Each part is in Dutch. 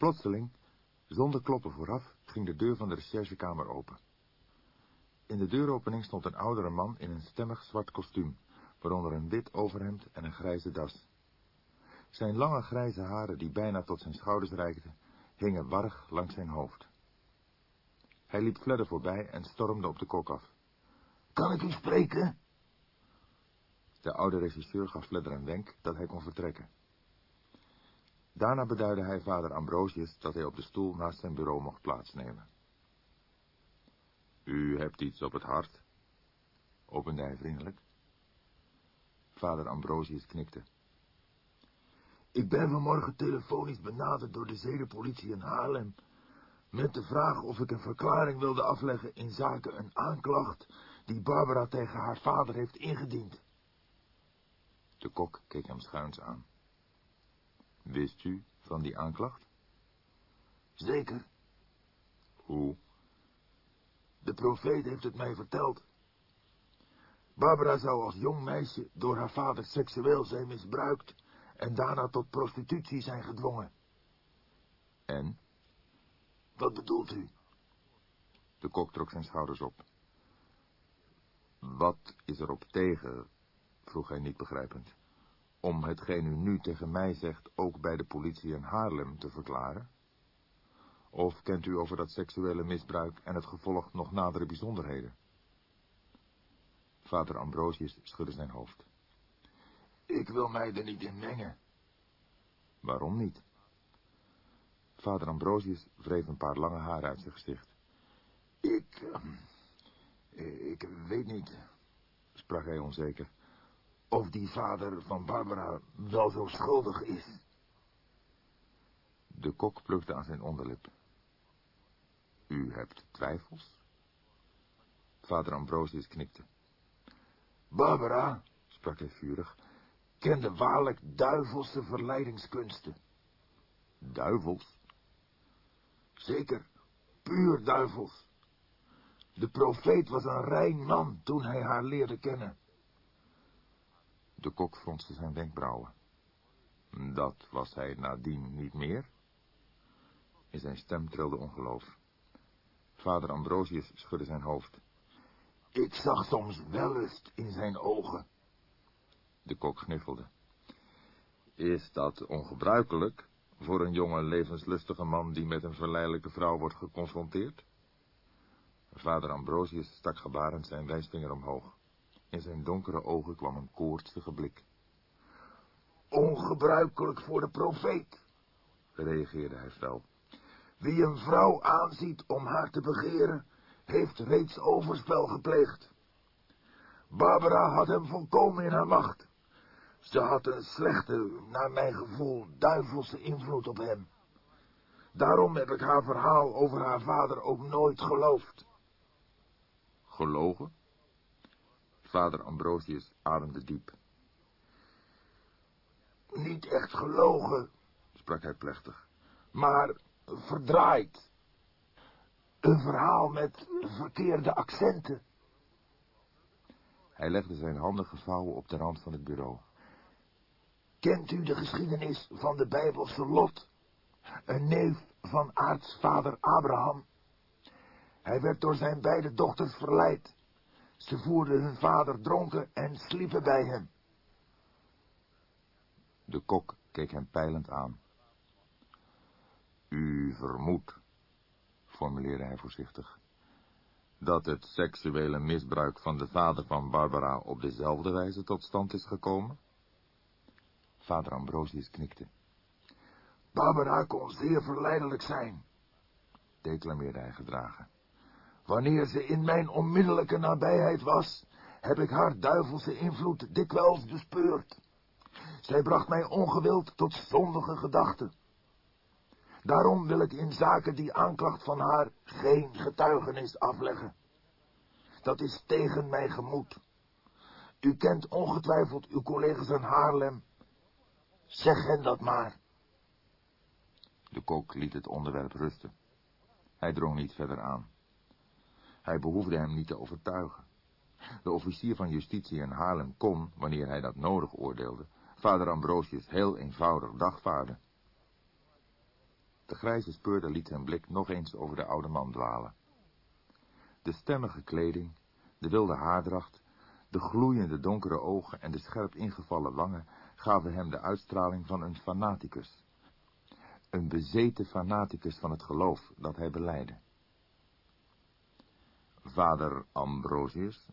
Plotseling, zonder kloppen vooraf, ging de deur van de recherchekamer open. In de deuropening stond een oudere man in een stemmig zwart kostuum, waaronder een wit overhemd en een grijze das. Zijn lange grijze haren, die bijna tot zijn schouders reikten, hingen warrig langs zijn hoofd. Hij liep Fledder voorbij en stormde op de kok af. Kan ik u spreken? De oude regisseur gaf Fledder een wenk dat hij kon vertrekken. Daarna beduidde hij vader Ambrosius dat hij op de stoel naast zijn bureau mocht plaatsnemen. U hebt iets op het hart, opende hij vriendelijk. Vader Ambrosius knikte. Ik ben vanmorgen telefonisch benaderd door de zedenpolitie in Haarlem... met de vraag of ik een verklaring wilde afleggen in zaken een aanklacht... die Barbara tegen haar vader heeft ingediend. De kok keek hem schuins aan. Wist u van die aanklacht? Zeker. Hoe? De profeet heeft het mij verteld. Barbara zou als jong meisje door haar vader seksueel zijn misbruikt en daarna tot prostitutie zijn gedwongen. En? Wat bedoelt u? De kok trok zijn schouders op. Wat is er op tegen, vroeg hij niet begrijpend, om hetgeen u nu tegen mij zegt ook bij de politie in Haarlem te verklaren? Of kent u over dat seksuele misbruik en het gevolg nog nadere bijzonderheden? Vader Ambrosius schudde zijn hoofd. Ik wil mij er niet in mengen. Waarom niet? Vader Ambrosius wreef een paar lange haren uit zijn gezicht. Ik, uh, ik weet niet, sprak hij onzeker, of die vader van Barbara wel zo schuldig is. De kok plukte aan zijn onderlip. U hebt twijfels? Vader Ambrosius knikte. Barbara, sprak hij vurig, kende waarlijk duivelse verleidingskunsten. Duivels? Zeker, puur duivels. De profeet was een rein man toen hij haar leerde kennen. De kok fronste zijn wenkbrauwen. Dat was hij nadien niet meer? In zijn stem trilde ongeloof. Vader Ambrosius schudde zijn hoofd. Ik zag soms wellust in zijn ogen. De kok gniffelde. Is dat ongebruikelijk voor een jonge, levenslustige man die met een verleidelijke vrouw wordt geconfronteerd? Vader Ambrosius stak gebarend zijn wijsvinger omhoog. In zijn donkere ogen kwam een koortsige blik. Ongebruikelijk voor de profeet, reageerde hij fel. Wie een vrouw aanziet om haar te begeren, heeft reeds overspel gepleegd. Barbara had hem volkomen in haar macht. Ze had een slechte, naar mijn gevoel, duivelse invloed op hem. Daarom heb ik haar verhaal over haar vader ook nooit geloofd. Gelogen? Vader Ambrosius ademde diep. Niet echt gelogen, sprak hij plechtig, maar verdraaid. Een verhaal met verkeerde accenten. Hij legde zijn handen gevouwen op de rand van het bureau. Kent u de geschiedenis van de Bijbelse Lot? Een neef van aartsvader Abraham. Hij werd door zijn beide dochters verleid. Ze voerden hun vader dronken en sliepen bij hem. De kok keek hem peilend aan. U vermoedt, formuleerde hij voorzichtig, dat het seksuele misbruik van de vader van Barbara op dezelfde wijze tot stand is gekomen? Vader Ambrosius knikte. Barbara kon zeer verleidelijk zijn, declameerde hij gedragen. Wanneer ze in mijn onmiddellijke nabijheid was, heb ik haar duivelse invloed dikwijls bespeurd. Zij bracht mij ongewild tot zondige gedachten. Daarom wil ik in zaken die aanklacht van haar geen getuigenis afleggen. Dat is tegen mijn gemoed. U kent ongetwijfeld uw collega's in Haarlem. Zeg hen dat maar. De kok liet het onderwerp rusten. Hij drong niet verder aan. Hij behoefde hem niet te overtuigen. De officier van justitie in Haarlem kon, wanneer hij dat nodig oordeelde, vader Ambrosius heel eenvoudig dagvaarden. De grijze speurder liet zijn blik nog eens over de oude man dwalen. De stemmige kleding, de wilde haardracht, de gloeiende donkere ogen en de scherp ingevallen wangen gaven hem de uitstraling van een fanaticus. Een bezeten fanaticus van het geloof dat hij beleidde. Vader Ambrosius,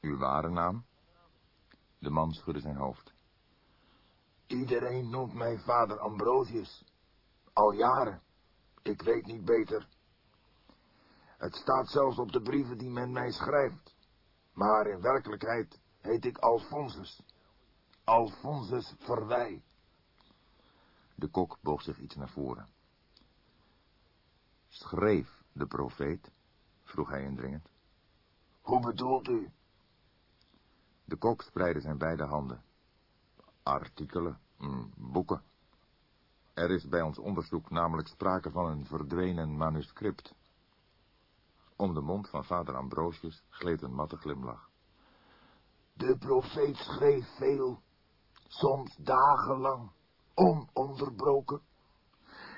uw ware naam? De man schudde zijn hoofd. Iedereen noemt mij vader Ambrosius. Al jaren. Ik weet niet beter. Het staat zelfs op de brieven die men mij schrijft. Maar in werkelijkheid heet ik Alfonsus. Alfonsus Verwij. De kok boog zich iets naar voren. Schreef de profeet? Vroeg hij indringend. Hoe bedoelt u? De kok spreidde zijn beide handen. Artikelen, mm, boeken. Er is bij ons onderzoek namelijk sprake van een verdwenen manuscript. Om de mond van vader Ambrosius gleed een matte glimlach. De profeet schreef veel, soms dagenlang, ononderbroken.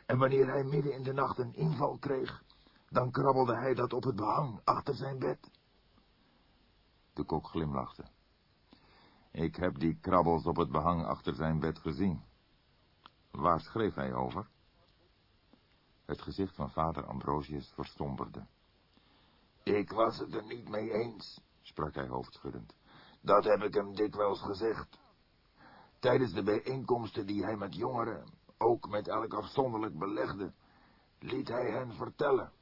En wanneer hij midden in de nacht een inval kreeg, dan krabbelde hij dat op het behang achter zijn bed. De kok glimlachte. Ik heb die krabbels op het behang achter zijn bed gezien. Waar schreef hij over? Het gezicht van vader Ambrosius verstomberde. Ik was het er niet mee eens, sprak hij hoofdschuddend. Dat heb ik hem dikwijls gezegd. Tijdens de bijeenkomsten die hij met jongeren, ook met elk afzonderlijk belegde, liet hij hen vertellen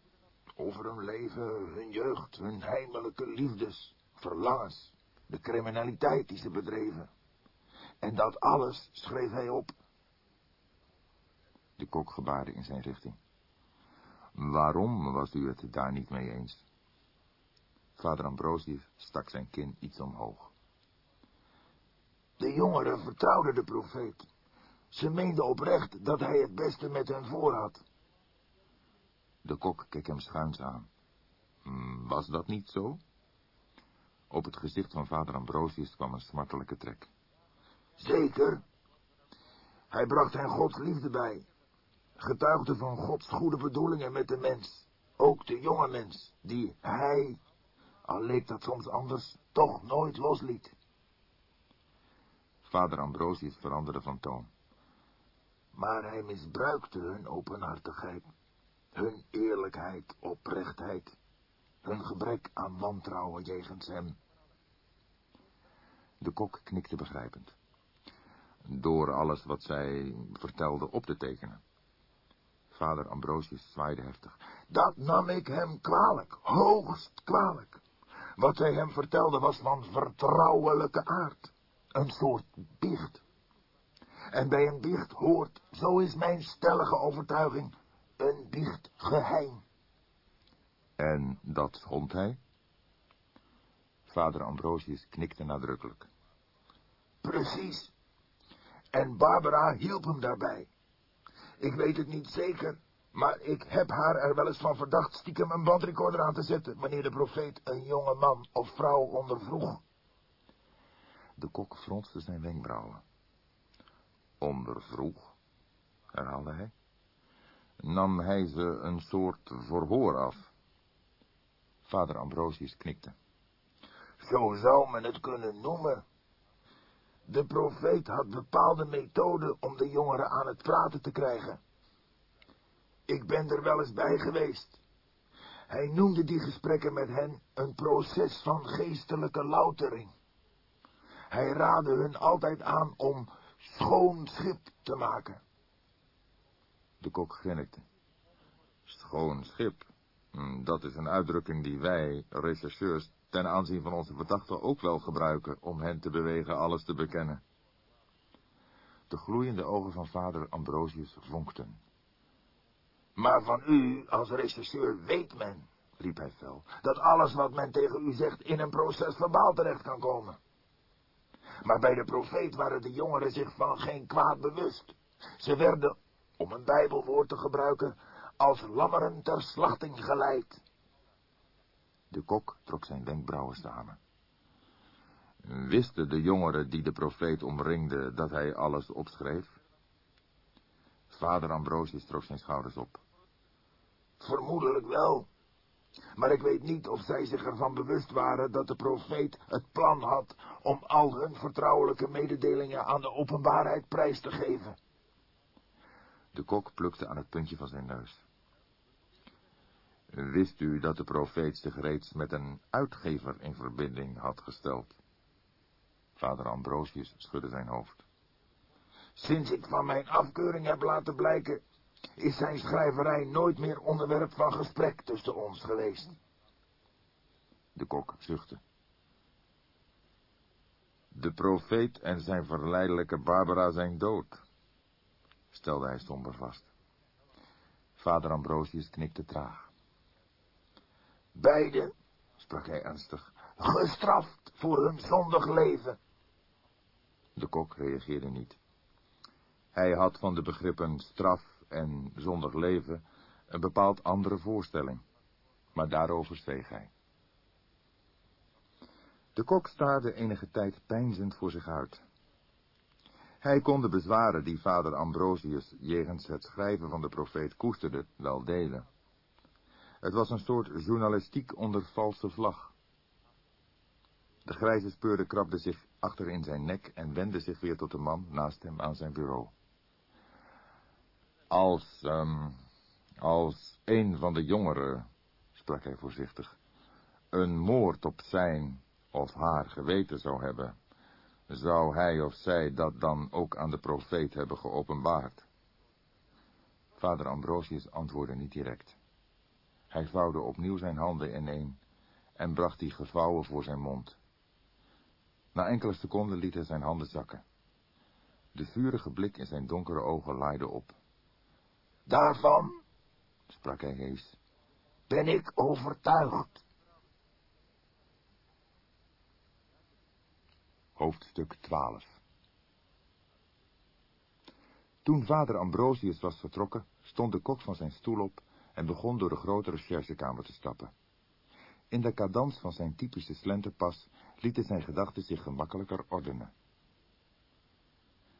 over hun leven, hun jeugd, hun heimelijke liefdes, verlangens, de criminaliteit die ze bedreven. En dat alles schreef hij op. De kok gebaarde in zijn richting. Waarom was u het daar niet mee eens? Vader Ambrosius stak zijn kin iets omhoog. De jongeren vertrouwden de profeet. Ze meenden oprecht dat hij het beste met hen voor had. De kok keek hem schuins aan. Hmm, was dat niet zo? Op het gezicht van vader Ambrosius kwam een smartelijke trek. Zeker. Hij bracht hen Gods liefde bij. Getuigde van Gods goede bedoelingen met de mens. Ook de jonge mens, die hij, al leek dat soms anders, toch nooit losliet. Vader Ambrosius veranderde van toon. Maar hij misbruikte hun openhartigheid, hun eerlijkheid, oprechtheid, hun gebrek aan wantrouwen jegens hem. De kok knikte begrijpend. Door alles wat zij vertelde op te tekenen. Vader Ambrosius zwaaide heftig. Dat nam ik hem kwalijk, hoogst kwalijk. Wat zij hem vertelde was van vertrouwelijke aard. Een soort biecht. En bij een biecht hoort, zo is mijn stellige overtuiging, een biecht geheim. En dat schond hij? Vader Ambrosius knikte nadrukkelijk. Precies. En Barbara hielp hem daarbij. Ik weet het niet zeker, maar ik heb haar er wel eens van verdacht stiekem een bandrecorder aan te zetten, wanneer de profeet een jonge man of vrouw ondervroeg. De kok fronste zijn wenkbrauwen. Ondervroeg, herhaalde hij. Nam hij ze een soort verhoor af? Vader Ambrosius knikte. Zo zou men het kunnen noemen. De profeet had bepaalde methoden om de jongeren aan het praten te krijgen. Ik ben er wel eens bij geweest. Hij noemde die gesprekken met hen een proces van geestelijke loutering. Hij raadde hun altijd aan om schoon schip te maken. De kok grinnikte. Schoon schip, hm, dat is een uitdrukking die wij, rechercheurs, ten aanzien van onze verdachten ook wel gebruiken om hen te bewegen alles te bekennen. De gloeiende ogen van vader Ambrosius vonkten. Maar van u, als rechercheur, weet men, riep hij fel, dat alles wat men tegen u zegt in een proces verbaal terecht kan komen. Maar bij de profeet waren de jongeren zich van geen kwaad bewust. Ze werden, om een bijbelwoord te gebruiken, als lammeren ter slachting geleid. De kok trok zijn wenkbrauwen samen. Wisten de jongeren die de profeet omringde dat hij alles opschreef? Vader Ambrosius trok zijn schouders op. Vermoedelijk wel. Maar ik weet niet of zij zich ervan bewust waren dat de profeet het plan had om al hun vertrouwelijke mededelingen aan de openbaarheid prijs te geven. De kok plukte aan het puntje van zijn neus. Wist u dat de profeet zich reeds met een uitgever in verbinding had gesteld? Vader Ambrosius schudde zijn hoofd. Sinds ik van mijn afkeuring heb laten blijken, is zijn schrijverij nooit meer onderwerp van gesprek tussen ons geweest. De kok zuchtte. De profeet en zijn verleidelijke Barbara zijn dood, stelde hij somber vast. Vader Ambrosius knikte traag. Beiden, sprak hij ernstig, gestraft voor hun zondig leven. De kok reageerde niet. Hij had van de begrippen straf en zondig leven een bepaald andere voorstelling, maar daarover zweeg hij. De kok staarde enige tijd peinzend voor zich uit. Hij kon de bezwaren die vader Ambrosius jegens het schrijven van de profeet koesterde wel delen. Het was een soort journalistiek onder valse vlag. De grijze speurde krabde zich achter in zijn nek en wendde zich weer tot de man naast hem aan zijn bureau. Als, um, als een van de jongeren, sprak hij voorzichtig, een moord op zijn of haar geweten zou hebben, zou hij of zij dat dan ook aan de profeet hebben geopenbaard? Vader Ambrosius antwoordde niet direct. Hij vouwde opnieuw zijn handen ineen en bracht die gevouwen voor zijn mond. Na enkele seconden liet hij zijn handen zakken. De vurige blik in zijn donkere ogen laaide op. Daarvan, sprak hij hees, ben ik overtuigd. Hoofdstuk 12 Toen vader Ambrosius was vertrokken, stond de kok van zijn stoel op en begon door de grote recherchekamer te stappen. In de cadans van zijn typische slenterpas lieten zijn gedachten zich gemakkelijker ordenen.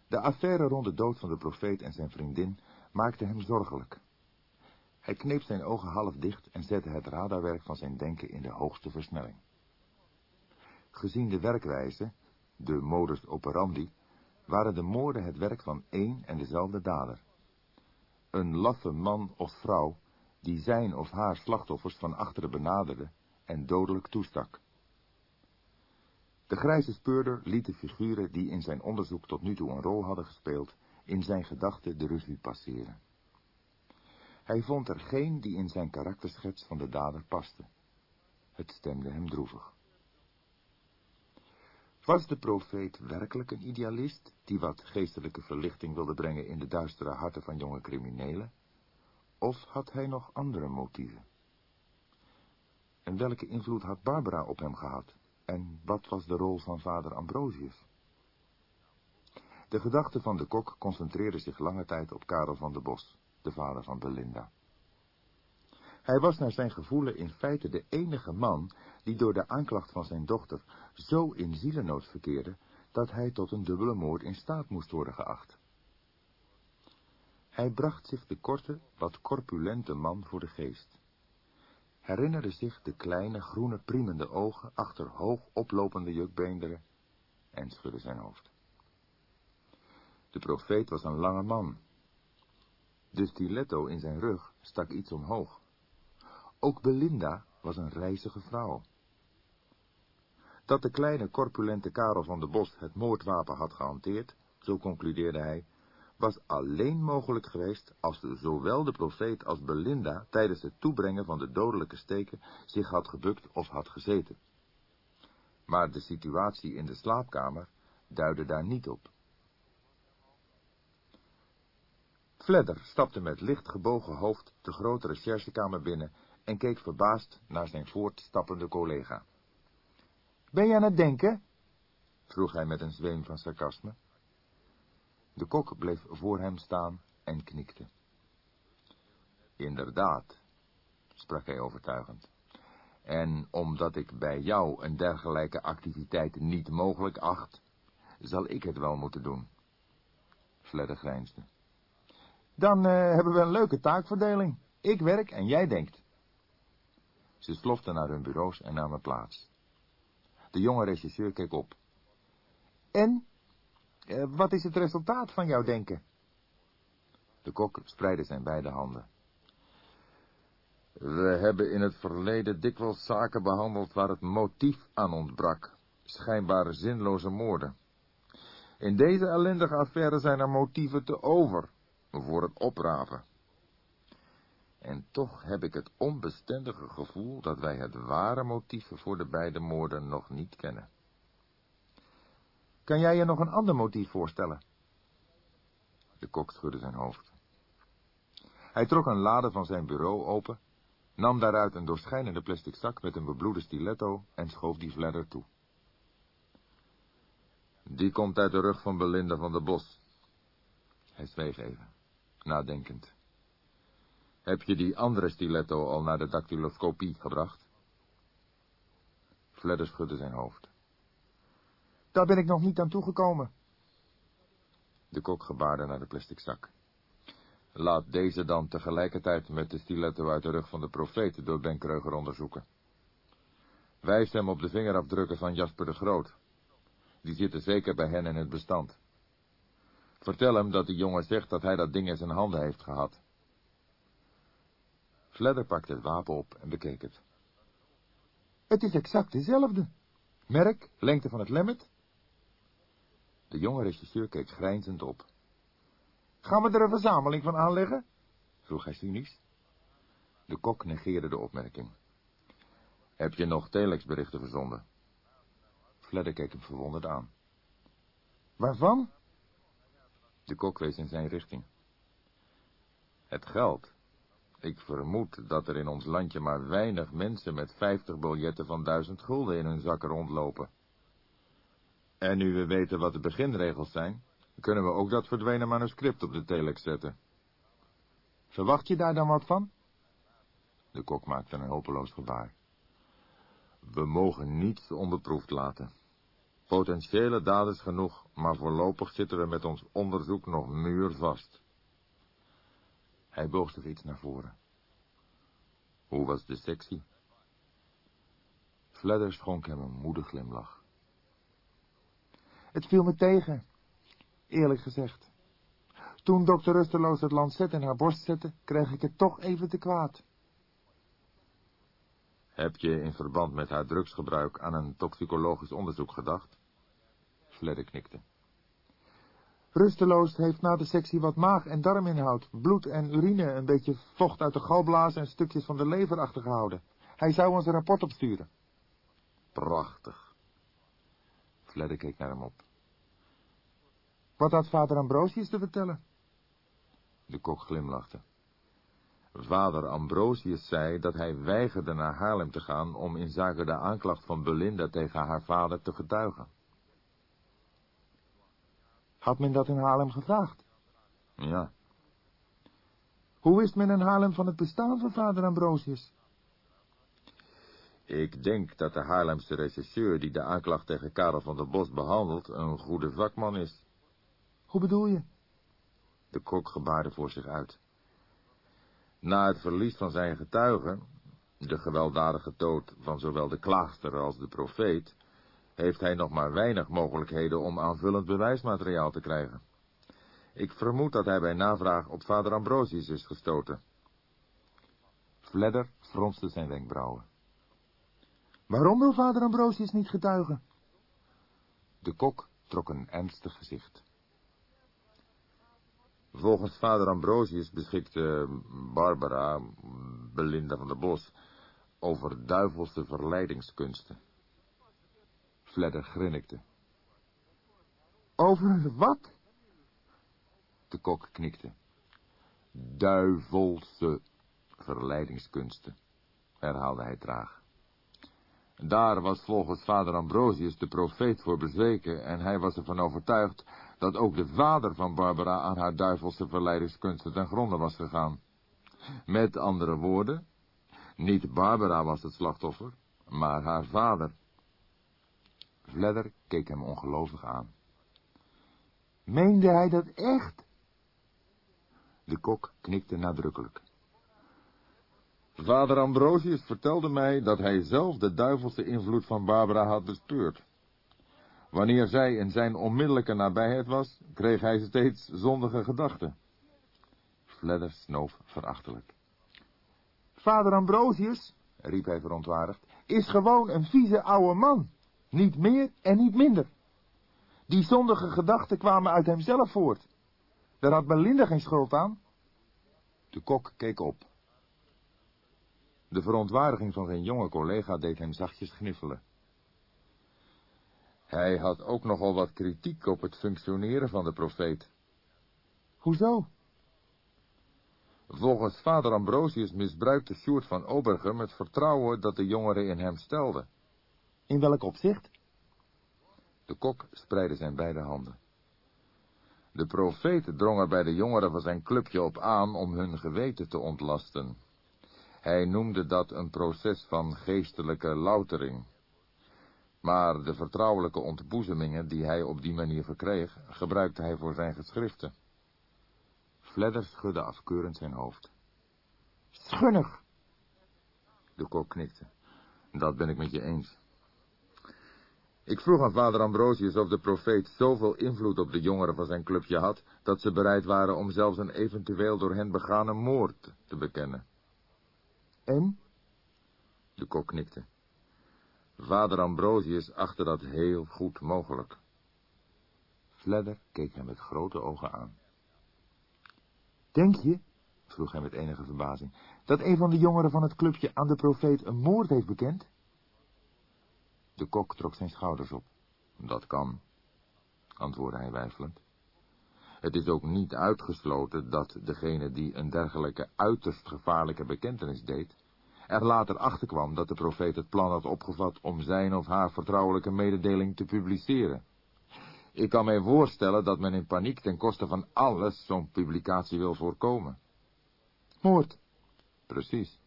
De affaire rond de dood van de profeet en zijn vriendin maakte hem zorgelijk. Hij kneep zijn ogen half dicht en zette het radarwerk van zijn denken in de hoogste versnelling. Gezien de werkwijze, de modus operandi, waren de moorden het werk van één en dezelfde dader. Een laffe man of vrouw, die zijn of haar slachtoffers van achteren benaderde en dodelijk toestak. De grijze speurder liet de figuren die in zijn onderzoek tot nu toe een rol hadden gespeeld, in zijn gedachten de revue passeren. Hij vond er geen die in zijn karakterschets van de dader paste. Het stemde hem droevig. Was de profeet werkelijk een idealist, die wat geestelijke verlichting wilde brengen in de duistere harten van jonge criminelen? Of had hij nog andere motieven? En welke invloed had Barbara op hem gehad? En wat was de rol van vader Ambrosius? De gedachte van de kok concentreerde zich lange tijd op Karel van de Bos, de vader van Belinda. Hij was naar zijn gevoelen in feite de enige man die door de aanklacht van zijn dochter zo in zielenood verkeerde, dat hij tot een dubbele moord in staat moest worden geacht. Hij bracht zich de korte, wat corpulente man voor de geest. Herinnerde zich de kleine, groene, priemende ogen achter hoog oplopende jukbeenderen en schudde zijn hoofd. De profeet was een lange man. De stiletto in zijn rug stak iets omhoog. Ook Belinda was een reizige vrouw. Dat de kleine corpulente Karel van de Bos het moordwapen had gehanteerd, zo concludeerde hij, was alleen mogelijk geweest als zowel de profeet als Belinda tijdens het toebrengen van de dodelijke steken zich had gebukt of had gezeten. Maar de situatie in de slaapkamer duidde daar niet op. Fledder stapte met licht gebogen hoofd de grote recherchekamer binnen en keek verbaasd naar zijn voortstappende collega. Ben je aan het denken? vroeg hij met een zweem van sarcasme. De kok bleef voor hem staan en knikte. Inderdaad, sprak hij overtuigend. En omdat ik bij jou een dergelijke activiteit niet mogelijk acht, zal ik het wel moeten doen. Fledder grijnsde. Dan uh, hebben we een leuke taakverdeling. Ik werk en jij denkt. Ze sloften naar hun bureaus en namen plaats. De jonge regisseur keek op. En? Uh, wat is het resultaat van jouw denken? De kok spreidde zijn beide handen. We hebben in het verleden dikwijls zaken behandeld waar het motief aan ontbrak. Schijnbare zinloze moorden. In deze ellendige affaire zijn er motieven te over voor het opraven. En toch heb ik het onbestendige gevoel dat wij het ware motief voor de beide moorden nog niet kennen. Kan jij je nog een ander motief voorstellen? De kok schudde zijn hoofd. Hij trok een lade van zijn bureau open, nam daaruit een doorschijnende plastic zak met een bebloede stiletto en schoof die vledder toe. Die komt uit de rug van Belinda van der Bos. Hij zweeg even, nadenkend. Heb je die andere stiletto al naar de dactyloscopie gebracht? Fledder schudde zijn hoofd. Daar ben ik nog niet aan toegekomen. De kok gebaarde naar de plastic zak. Laat deze dan tegelijkertijd met de stiletto uit de rug van de profeet door Ben Kreuger onderzoeken. Wijs hem op de vingerafdrukken van Jasper de Groot. Die zitten zeker bij hen in het bestand. Vertel hem dat die jongen zegt dat hij dat ding in zijn handen heeft gehad. Fledder pakte het wapen op en bekeek het. Het is exact dezelfde. Merk, lengte van het lemmet. De jonge regisseur keek grijnzend op. Gaan we er een verzameling van aanleggen? vroeg hij cynisch. De kok negeerde de opmerking. Heb je nog telexberichten verzonden? Fledder keek hem verwonderd aan. Waarvan? De kok wees in zijn richting. Het geld. Ik vermoed dat er in ons landje maar weinig mensen met vijftig biljetten van duizend gulden in hun zakken rondlopen. En nu we weten wat de beginregels zijn, kunnen we ook dat verdwenen manuscript op de telex zetten. Verwacht je daar dan wat van? De kok maakte een hopeloos gebaar. We mogen niets onbeproefd laten. Potentiële daders genoeg, maar voorlopig zitten we met ons onderzoek nog muurvast. Hij boog zich iets naar voren. Hoe was de sectie? Fledder schonk hem een moedig glimlach. Het viel me tegen, eerlijk gezegd. Toen dokter Rusteloos het lancet in haar borst zette, kreeg ik het toch even te kwaad. Heb je in verband met haar drugsgebruik aan een toxicologisch onderzoek gedacht? Fledder knikte. Rusteloos heeft na de sectie wat maag- en darminhoud, bloed en urine, een beetje vocht uit de galblaas en stukjes van de lever achtergehouden. Hij zou ons een rapport opsturen. Prachtig. Fledder keek naar hem op. Wat had vader Ambrosius te vertellen? De kok glimlachte. Vader Ambrosius zei dat hij weigerde naar Haarlem te gaan om in zaken de aanklacht van Belinda tegen haar vader te getuigen. Had men dat in Haarlem gevraagd? Ja. Hoe wist men in Haarlem van het bestaan van vader Ambrosius? Ik denk dat de Haarlemse regisseur die de aanklacht tegen Karel van der Bos behandelt een goede vakman is. Hoe bedoel je? De kok gebaarde voor zich uit. Na het verlies van zijn getuigen, de gewelddadige dood van zowel de klaagster als de profeet, heeft hij nog maar weinig mogelijkheden om aanvullend bewijsmateriaal te krijgen. Ik vermoed dat hij bij navraag op vader Ambrosius is gestoten. Fledder fronste zijn wenkbrauwen. Waarom wil vader Ambrosius niet getuigen? De kok trok een ernstig gezicht. Volgens vader Ambrosius beschikte Barbara, Belinda van der Bos, over duivelse verleidingskunsten. Fledder grinnikte. Over wat? De kok knikte. Duivelse verleidingskunsten, herhaalde hij traag. Daar was volgens vader Ambrosius de profeet voor bezweken en hij was ervan overtuigd dat ook de vader van Barbara aan haar duivelse verleidingskunsten ten gronde was gegaan. Met andere woorden, niet Barbara was het slachtoffer, maar haar vader. Vledder keek hem ongelovig aan. Meende hij dat echt? De kok knikte nadrukkelijk. Vader Ambrosius vertelde mij dat hij zelf de duivelse invloed van Barbara had bespeurd. Wanneer zij in zijn onmiddellijke nabijheid was, kreeg hij steeds zondige gedachten. Fledder snoof verachtelijk. Vader Ambrosius, riep hij verontwaardigd, is gewoon een vieze oude man. Niet meer en niet minder. Die zondige gedachten kwamen uit hemzelf voort. Daar had Belinda geen schuld aan. De kok keek op. De verontwaardiging van zijn jonge collega deed hem zachtjes gniffelen. Hij had ook nogal wat kritiek op het functioneren van de profeet. Hoezo? Volgens vader Ambrosius misbruikte Sjoerd van Obergem het vertrouwen dat de jongeren in hem stelden. In welk opzicht? De kok spreidde zijn beide handen. De profeet drong er bij de jongeren van zijn clubje op aan om hun geweten te ontlasten. Hij noemde dat een proces van geestelijke loutering. Maar de vertrouwelijke ontboezemingen die hij op die manier verkreeg, gebruikte hij voor zijn geschriften. Fledder schudde afkeurend zijn hoofd. Schunnig! De kok knikte. Dat ben ik met je eens. Ik vroeg aan vader Ambrosius of de profeet zoveel invloed op de jongeren van zijn clubje had, dat ze bereid waren om zelfs een eventueel door hen begane moord te bekennen. En? De kok knikte. Vader Ambrosius achtte dat heel goed mogelijk. Fledder keek hem met grote ogen aan. Denk je, vroeg hij met enige verbazing, dat een van de jongeren van het clubje aan de profeet een moord heeft bekend? De kok trok zijn schouders op. Dat kan, antwoordde hij weifelend. Het is ook niet uitgesloten dat degene die een dergelijke uiterst gevaarlijke bekentenis deed, er later achter kwam dat de profeet het plan had opgevat om zijn of haar vertrouwelijke mededeling te publiceren. Ik kan mij voorstellen dat men in paniek ten koste van alles zo'n publicatie wil voorkomen. Moord. Precies.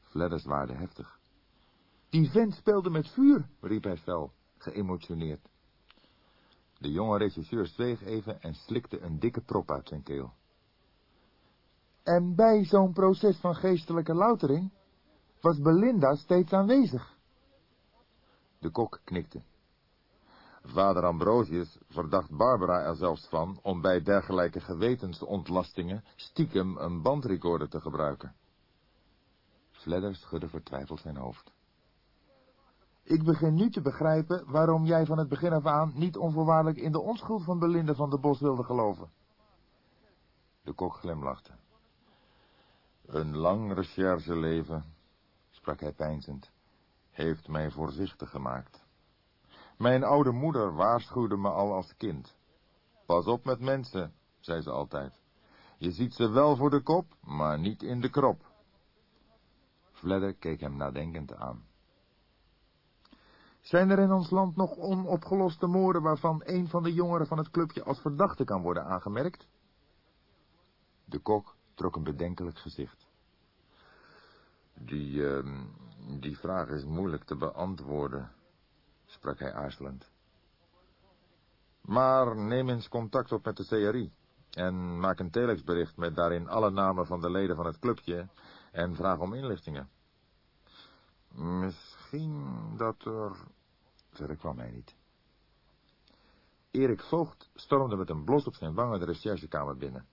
Fledders waarde heftig. Die vent speelde met vuur, riep hij fel, geëmotioneerd. De jonge regisseur zweeg even en slikte een dikke prop uit zijn keel. En bij zo'n proces van geestelijke loutering was Belinda steeds aanwezig. De kok knikte. Vader Ambrosius verdacht Barbara er zelfs van om bij dergelijke gewetensontlastingen stiekem een bandrecorder te gebruiken. Fledder schudde vertwijfeld zijn hoofd. Ik begin nu te begrijpen waarom jij van het begin af aan niet onvoorwaardelijk in de onschuld van Belinda van der Bos wilde geloven. De kok glimlachte. Een lang rechercheleven, sprak hij peinzend, heeft mij voorzichtig gemaakt. Mijn oude moeder waarschuwde me al als kind. Pas op met mensen, zei ze altijd. Je ziet ze wel voor de kop, maar niet in de krop. Fledder keek hem nadenkend aan. Zijn er in ons land nog onopgeloste moorden waarvan een van de jongeren van het clubje als verdachte kan worden aangemerkt? De kok trok een bedenkelijk gezicht. Die, uh, die vraag is moeilijk te beantwoorden, sprak hij aarzelend. Maar neem eens contact op met de CRI en maak een telexbericht met daarin alle namen van de leden van het clubje en vraag om inlichtingen. Misschien dat er... Verder kwam hij niet. Erik Voogd stormde met een blos op zijn wangen de recherchekamer binnen.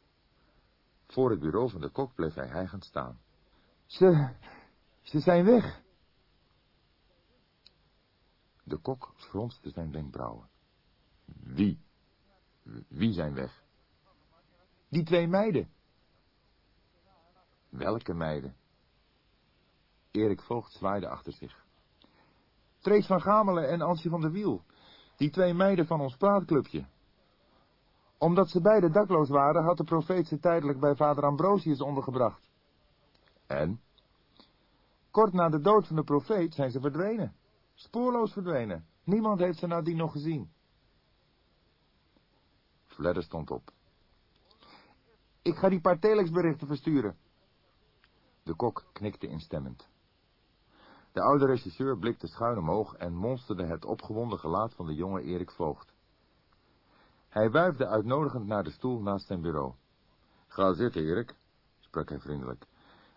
Voor het bureau van de kok bleef hij hijgend staan. Ze... ze zijn weg. De kok fronste zijn wenkbrauwen. Wie? Wie zijn weg? Die twee meiden. Welke meiden? Erik Voogd zwaaide achter zich. Trees van Gamelen en Ansje van der Wiel. Die twee meiden van ons praatclubje. Omdat ze beide dakloos waren, had de profeet ze tijdelijk bij vader Ambrosius ondergebracht. En? Kort na de dood van de profeet zijn ze verdwenen. Spoorloos verdwenen. Niemand heeft ze nadien nog gezien. Fledder stond op. Ik ga die paar telexberichten versturen. De kok knikte instemmend. De oude regisseur blikte schuin omhoog en monsterde het opgewonden gelaat van de jonge Erik Voogd. Hij wuifde uitnodigend naar de stoel naast zijn bureau. Ga zitten, Erik, sprak hij vriendelijk,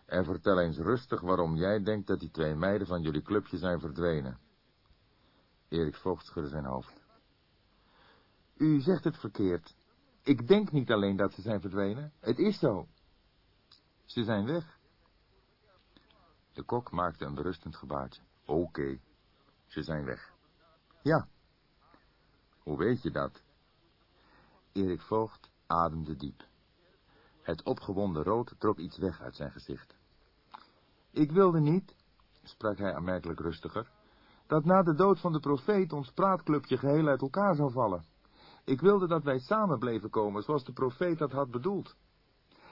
en vertel eens rustig waarom jij denkt dat die twee meiden van jullie clubje zijn verdwenen. Erik Voogd schudde zijn hoofd. U zegt het verkeerd. Ik denk niet alleen dat ze zijn verdwenen. Het is zo. Ze zijn weg. De kok maakte een berustend gebaartje. Oké, ze zijn weg. Ja. Hoe weet je dat? Erik Voogd ademde diep. Het opgewonden rood trok iets weg uit zijn gezicht. Ik wilde niet, sprak hij aanmerkelijk rustiger, dat na de dood van de profeet ons praatclubje geheel uit elkaar zou vallen. Ik wilde dat wij samen bleven komen, zoals de profeet dat had bedoeld.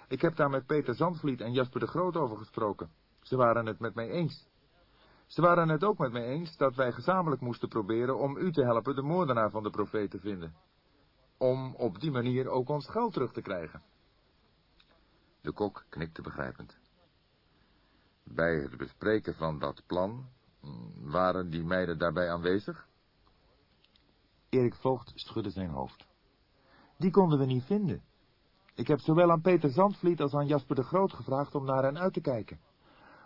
Ik heb daar met Peter Zandvliet en Jasper de Groot over gesproken. Ze waren het met mij eens. Ze waren het ook met mij eens dat wij gezamenlijk moesten proberen om u te helpen de moordenaar van de profeet te vinden. Om op die manier ook ons geld terug te krijgen. De kok knikte begrijpend. Bij het bespreken van dat plan, hm, waren die meiden daarbij aanwezig? Erik Voogd schudde zijn hoofd. Die konden we niet vinden. Ik heb zowel aan Peter Zandvliet als aan Jasper de Groot gevraagd om naar hen uit te kijken.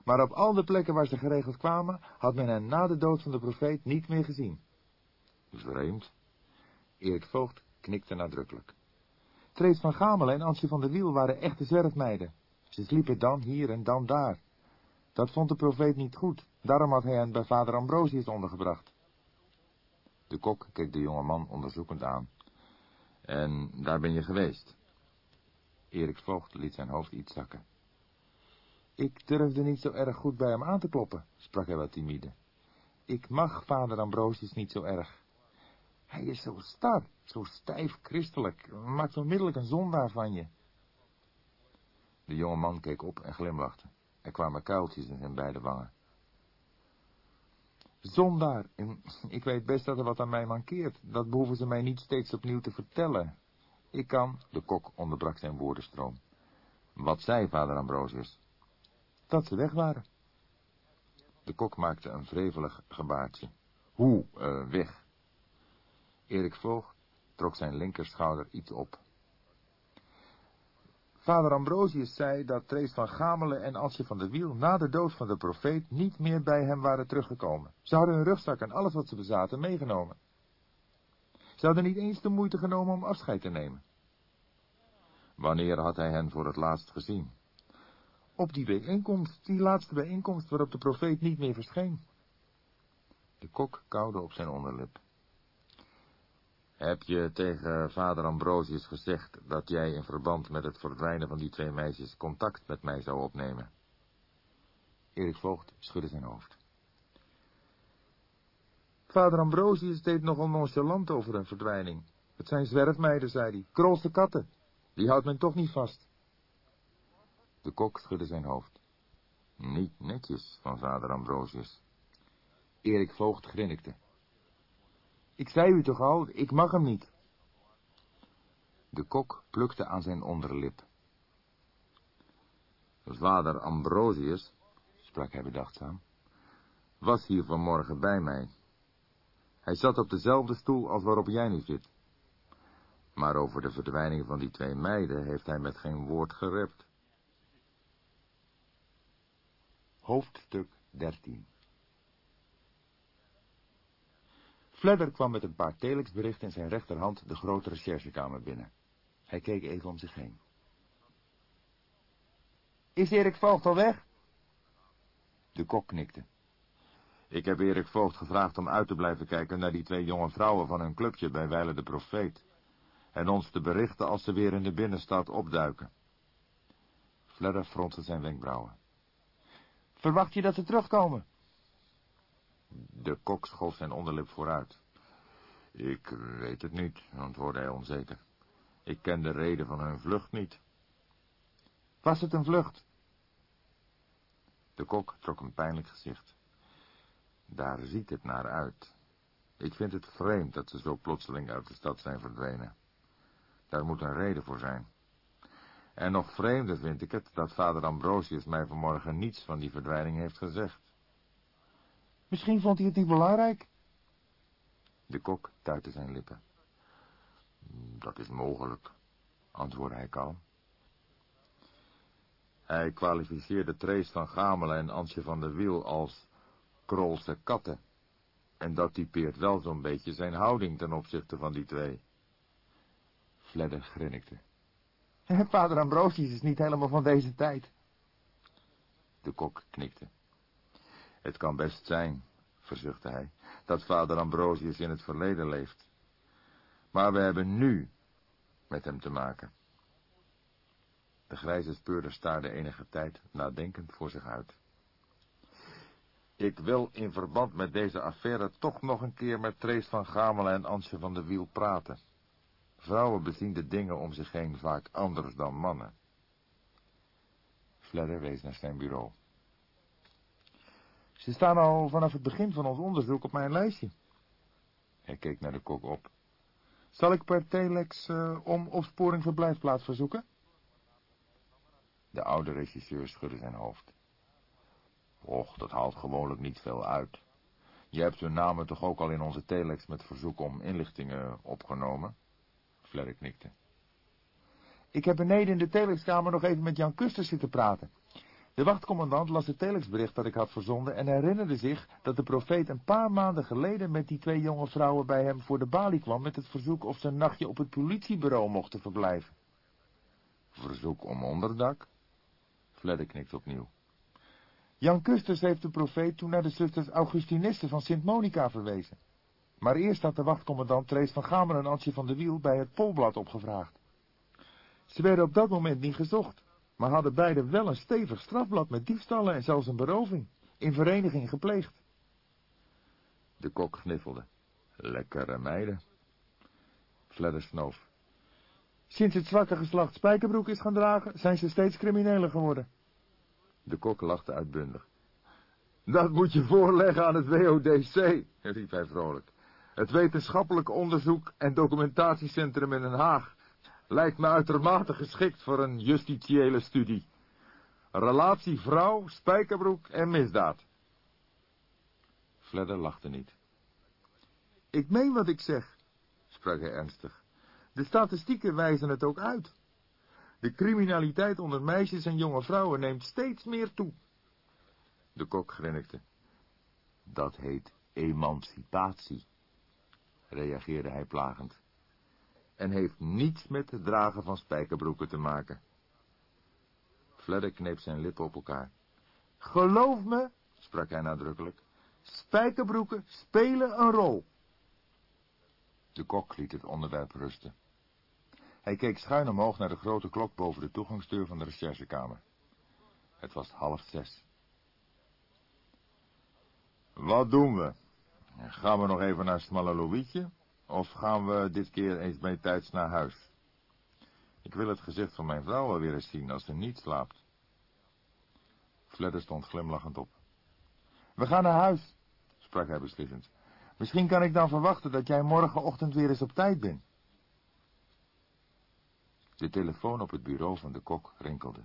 Maar op al de plekken waar ze geregeld kwamen, had men hen na de dood van de profeet niet meer gezien. Vreemd. Erik Voogd knikte nadrukkelijk. Trees van Gamelen en Ansje van der Wiel waren echte zwerfmeiden. Ze sliepen dan hier en dan daar. Dat vond de profeet niet goed, daarom had hij hen bij vader Ambrosius ondergebracht. De kok keek de jonge man onderzoekend aan. En daar ben je geweest? Erik Voogd liet zijn hoofd iets zakken. Ik durfde niet zo erg goed bij hem aan te kloppen, sprak hij wat timide. Ik mag vader Ambrosius niet zo erg. Hij is zo star, zo stijf christelijk, maakt onmiddellijk een zondaar van je. De jonge man keek op en glimlachte. Er kwamen kuiltjes in zijn beide wangen. Zondaar, ik weet best dat er wat aan mij mankeert. Dat behoeven ze mij niet steeds opnieuw te vertellen. Ik kan... De kok onderbrak zijn woordenstroom. Wat zei vader Ambrosius? Dat ze weg waren. De kok maakte een wrevelig gebaartje. Hoe, uh, weg? Erik Voogd trok zijn linkerschouder iets op. Vader Ambrosius zei dat Trees van Gamelen en Alsje van der Wiel na de dood van de profeet niet meer bij hem waren teruggekomen. Ze hadden hun rugzak en alles wat ze bezaten meegenomen. Ze hadden niet eens de moeite genomen om afscheid te nemen. Wanneer had hij hen voor het laatst gezien? Op die bijeenkomst, die laatste bijeenkomst waarop de profeet niet meer verscheen. De kok kauwde op zijn onderlip. Heb je tegen vader Ambrosius gezegd dat jij in verband met het verdwijnen van die twee meisjes contact met mij zou opnemen? Erik Voogd schudde zijn hoofd. Vader Ambrosius deed nogal nonchalant over een verdwijning. Het zijn zwerfmeiden, zei hij. Krolste katten. Die houdt men toch niet vast. De kok schudde zijn hoofd. Niet netjes van vader Ambrosius. Erik Voogd grinnikte. Ik zei u toch al, ik mag hem niet. De kok plukte aan zijn onderlip. Vader Ambrosius, sprak hij bedachtzaam, was hier vanmorgen bij mij. Hij zat op dezelfde stoel als waarop jij nu zit. Maar over de verdwijning van die twee meiden heeft hij met geen woord gerept. Hoofdstuk 13 Fledder kwam met een paar telexberichten in zijn rechterhand de grote recherchekamer binnen. Hij keek even om zich heen. Is Erik Voogd al weg? De kok knikte. Ik heb Erik Voogd gevraagd om uit te blijven kijken naar die twee jonge vrouwen van hun clubje bij Weile de Profeet. En ons te berichten als ze weer in de binnenstad opduiken. Fledder fronste zijn wenkbrauwen. Verwacht je dat ze terugkomen? De kok schoof zijn onderlip vooruit. Ik weet het niet, antwoordde hij onzeker. Ik ken de reden van hun vlucht niet. Was het een vlucht? De kok trok een pijnlijk gezicht. Daar ziet het naar uit. Ik vind het vreemd dat ze zo plotseling uit de stad zijn verdwenen. Daar moet een reden voor zijn. En nog vreemder vind ik het dat vader Ambrosius mij vanmorgen niets van die verdwijning heeft gezegd. Misschien vond hij het niet belangrijk. De kok tuitte zijn lippen. Dat is mogelijk, antwoordde hij kalm. Hij kwalificeerde Trees van Gamelen en Ansje van der Wiel als krolse katten. En dat typeert wel zo'n beetje zijn houding ten opzichte van die twee. Fledder grinnikte. Vader Ambrosius is niet helemaal van deze tijd. De kok knikte. Het kan best zijn, verzuchtte hij, dat vader Ambrosius in het verleden leeft. Maar we hebben nu met hem te maken. De grijze speurder staarde enige tijd nadenkend voor zich uit. Ik wil in verband met deze affaire toch nog een keer met Trees van Gamelen en Ansje van de Wiel praten. Vrouwen bezien de dingen om zich heen vaak anders dan mannen. Fledder wees naar zijn bureau. Ze staan al vanaf het begin van ons onderzoek op mijn lijstje. Hij keek naar de kok op. Zal ik per telex uh, om opsporing verblijfplaats verzoeken? De oude regisseur schudde zijn hoofd. Och, dat haalt gewoonlijk niet veel uit. Je hebt hun namen toch ook al in onze telex met verzoek om inlichtingen opgenomen? Flerre knikte. Ik heb beneden in de telexkamer nog even met Jan Kuster zitten praten. De wachtcommandant las het telexbericht dat ik had verzonden en herinnerde zich dat de profeet een paar maanden geleden met die twee jonge vrouwen bij hem voor de balie kwam met het verzoek of ze een nachtje op het politiebureau mochten verblijven. Verzoek om onderdak? Fledder knikt opnieuw. Jan Kusters heeft de profeet toen naar de zusters Augustinisten van Sint Monica verwezen. Maar eerst had de wachtcommandant Trees van Gameren en Antje van de Wiel bij het Polblad opgevraagd. Ze werden op dat moment niet gezocht, maar hadden beide wel een stevig strafblad met diefstallen en zelfs een beroving, in vereniging gepleegd. De kok gniffelde. Lekkere meiden. Fledder snoof. Sinds het zwakke geslacht spijkerbroek is gaan dragen, zijn ze steeds crimineler geworden. De kok lachte uitbundig. Dat moet je voorleggen aan het WODC, riep hij vrolijk. Het wetenschappelijk onderzoek en documentatiecentrum in Den Haag lijkt me uitermate geschikt voor een justitiële studie. Relatie vrouw, spijkerbroek en misdaad. Fledder lachte niet. Ik meen wat ik zeg, sprak hij ernstig. De statistieken wijzen het ook uit. De criminaliteit onder meisjes en jonge vrouwen neemt steeds meer toe. De kok grinnikte. Dat heet emancipatie, reageerde hij plagend. En heeft niets met het dragen van spijkerbroeken te maken. Fledder kneep zijn lippen op elkaar. Geloof me, sprak hij nadrukkelijk, spijkerbroeken spelen een rol. De kok liet het onderwerp rusten. Hij keek schuin omhoog naar de grote klok boven de toegangsdeur van de recherchekamer. Het was half zes. Wat doen we? Gaan we nog even naar Louietje? Of gaan we dit keer eens bij tijds naar huis? Ik wil het gezicht van mijn vrouw alweer eens zien als ze niet slaapt. Fledder stond glimlachend op. We gaan naar huis, sprak hij beslissend. Misschien kan ik dan verwachten dat jij morgenochtend weer eens op tijd bent. De telefoon op het bureau van de kok rinkelde.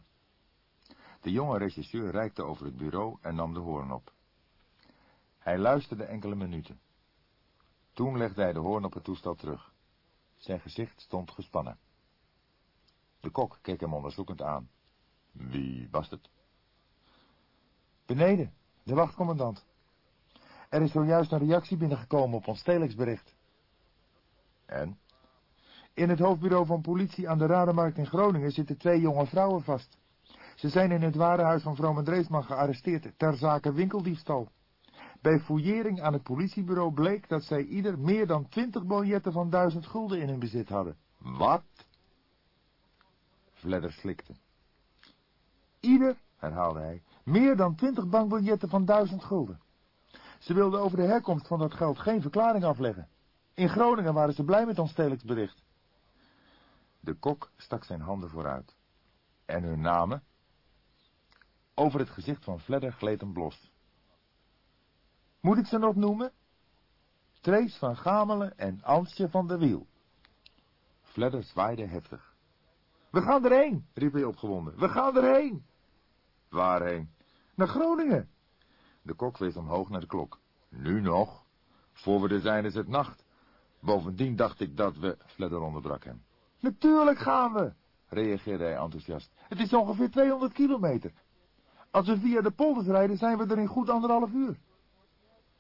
De jonge regisseur reikte over het bureau en nam de hoorn op. Hij luisterde enkele minuten. Toen legde hij de hoorn op het toestel terug. Zijn gezicht stond gespannen. De kok keek hem onderzoekend aan. Wie was het? Beneden, de wachtcommandant. Er is zojuist een reactie binnengekomen op ons teleksbericht. En? In het hoofdbureau van politie aan de Rademarkt in Groningen zitten twee jonge vrouwen vast. Ze zijn in het warenhuis van Vroom en Dreesman gearresteerd ter zake winkeldiefstal. Bij fouillering aan het politiebureau bleek dat zij ieder meer dan twintig biljetten van duizend gulden in hun bezit hadden. Wat? Fledder slikte. Ieder, herhaalde hij, meer dan twintig bankbiljetten van duizend gulden. Ze wilden over de herkomst van dat geld geen verklaring afleggen. In Groningen waren ze blij met ons teleksbericht. De kok stak zijn handen vooruit. En hun namen? Over het gezicht van Fledder gleed een blos. Moet ik ze nog noemen? Trees van Gamelen en Ansje van der Wiel. Fledder zwaaide heftig. We gaan erheen, riep hij opgewonden. We gaan erheen. Waarheen? Naar Groningen. De kok wees omhoog naar de klok. Nu nog? Voor we er zijn is het nacht. Bovendien dacht ik dat we... Fledder onderbrak hem. Natuurlijk gaan we. reageerde hij enthousiast. Het is ongeveer 200 kilometer. Als we via de polders rijden, zijn we er in goed anderhalf uur.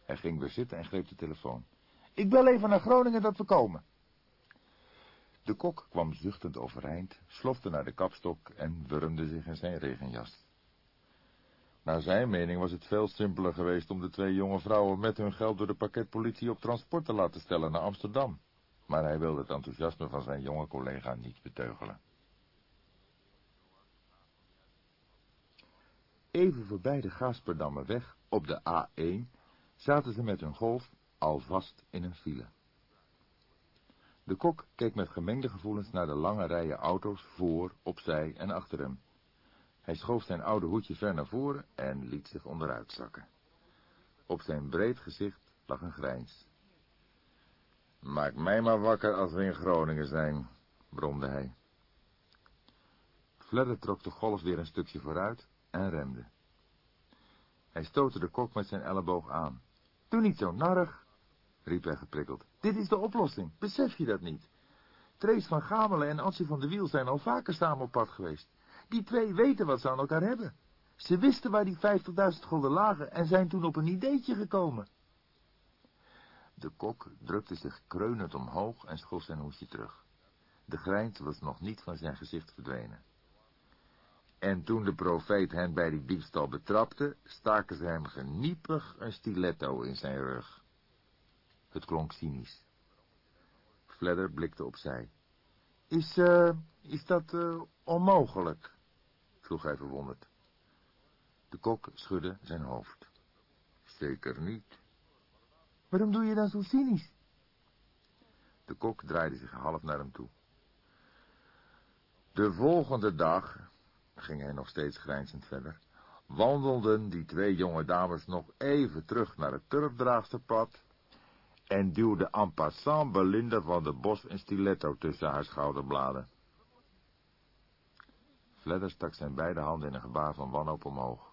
Hij ging weer zitten en greep de telefoon. Ik bel even naar Groningen dat we komen. De kok kwam zuchtend overeind, slofte naar de kapstok en wurmde zich in zijn regenjas. Naar zijn mening was het veel simpeler geweest om de twee jonge vrouwen met hun geld door de pakketpolitie op transport te laten stellen naar Amsterdam. Maar hij wilde het enthousiasme van zijn jonge collega niet beteugelen. Even voorbij de Gasperdammerweg, op de A1, zaten ze met hun golf alvast in een file. De kok keek met gemengde gevoelens naar de lange rijen auto's voor, opzij en achter hem. Hij schoof zijn oude hoedje ver naar voren en liet zich onderuit zakken. Op zijn breed gezicht lag een grijns. Maak mij maar wakker als we in Groningen zijn, bromde hij. Fledder trok de golf weer een stukje vooruit en remde. Hij stootte de kok met zijn elleboog aan. Doe niet zo narrig, riep hij geprikkeld. Dit is de oplossing, besef je dat niet? Trace van Gamelen en Antje van de Wiel zijn al vaker samen op pad geweest. Die twee weten wat ze aan elkaar hebben. Ze wisten waar die 50.000 gulden lagen en zijn toen op een ideetje gekomen. De kok drukte zich kreunend omhoog en schoof zijn hoedje terug. De grijns was nog niet van zijn gezicht verdwenen. En toen de profeet hen bij die diefstal betrapte, staken ze hem geniepig een stiletto in zijn rug. Het klonk cynisch. Fledder blikte opzij. Is, uh, is dat uh, onmogelijk? vroeg hij verwonderd. De kok schudde zijn hoofd. Zeker niet. Waarom doe je dan zo cynisch? De kok draaide zich half naar hem toe. De volgende dag, ging hij nog steeds grijnzend verder, wandelden die twee jonge dames nog even terug naar het turfdraagsterpad en duwde en passant Belinda van de Bos een stiletto tussen haar schouderbladen. Fledder stak zijn beide handen in een gebaar van wanhoop omhoog.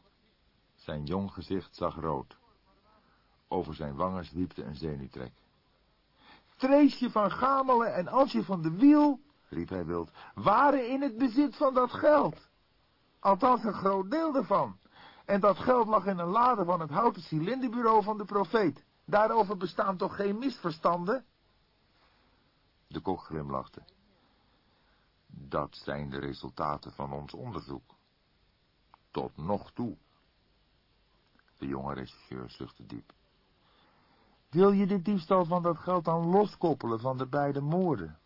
Zijn jong gezicht zag rood. Over zijn wangen zwiepte een zenuwtrek. Treesje van Gamelen en Ansje van de Wiel, riep hij wild, waren in het bezit van dat geld. Althans een groot deel ervan. En dat geld lag in een lade van het houten cilinderbureau van de profeet. Daarover bestaan toch geen misverstanden? De kok glimlachte. Dat zijn de resultaten van ons onderzoek. Tot nog toe. De jonge regisseur zuchtte diep. Wil je de diefstal van dat geld dan loskoppelen van de beide moorden?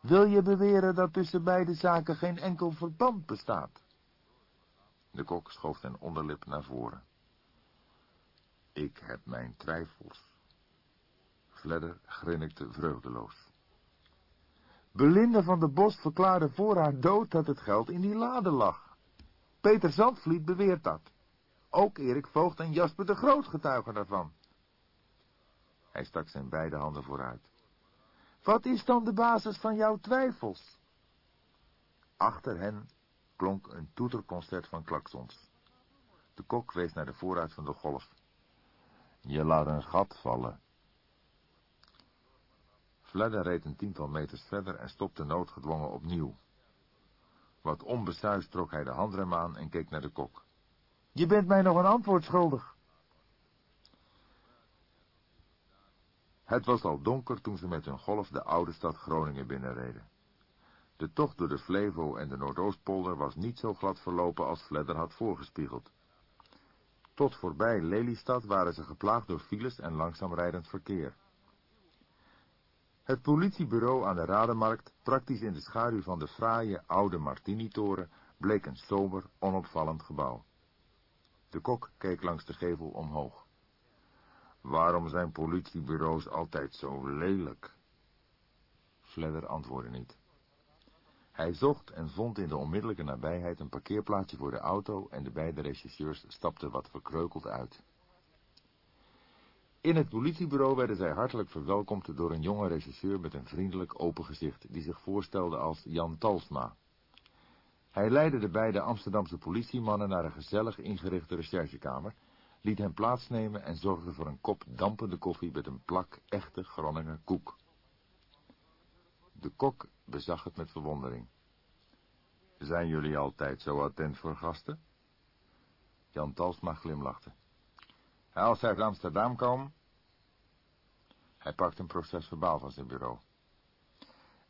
Wil je beweren dat tussen beide zaken geen enkel verband bestaat? De kok schoof zijn onderlip naar voren. Ik heb mijn twijfels. Fledder grinnikte vreugdeloos. Belinda van der Bos verklaarde voor haar dood dat het geld in die lade lag. Peter Zandvliet beweert dat. Ook Erik Voogd en Jasper de Groot getuigen daarvan. Hij stak zijn beide handen vooruit. Wat is dan de basis van jouw twijfels? Achter hen klonk een toeterconcert van klaksons. De kok wees naar de vooruit van de golf. Je laat een gat vallen. Fledder reed een tiental meters verder en stopte noodgedwongen opnieuw. Wat onbesuisd trok hij de handrem aan en keek naar de kok. Je bent mij nog een antwoord schuldig. Het was al donker toen ze met hun golf de oude stad Groningen binnenreden. De tocht door de Flevo en de Noordoostpolder was niet zo glad verlopen als Fledder had voorgespiegeld. Tot voorbij Lelystad waren ze geplaagd door files en langzaam rijdend verkeer. Het politiebureau aan de Rademarkt, praktisch in de schaduw van de fraaie oude Martini-toren, bleek een sober, onopvallend gebouw. De kok keek langs de gevel omhoog. Waarom zijn politiebureaus altijd zo lelijk? Fledder antwoordde niet. Hij zocht en vond in de onmiddellijke nabijheid een parkeerplaatsje voor de auto en de beide rechercheurs stapten wat verkreukeld uit. In het politiebureau werden zij hartelijk verwelkomd door een jonge rechercheur met een vriendelijk open gezicht, die zich voorstelde als Jan Talsma. Hij leidde de beide Amsterdamse politiemannen naar een gezellig ingerichte recherchekamer, liet hen plaatsnemen en zorgde voor een kop dampende koffie met een plak echte Groninger koek. De kok bezag het met verwondering. Zijn jullie altijd zo attent voor gasten? Jan Talsma glimlachte. Als zij uit Amsterdam komen... Hij pakt een procesverbaal van zijn bureau.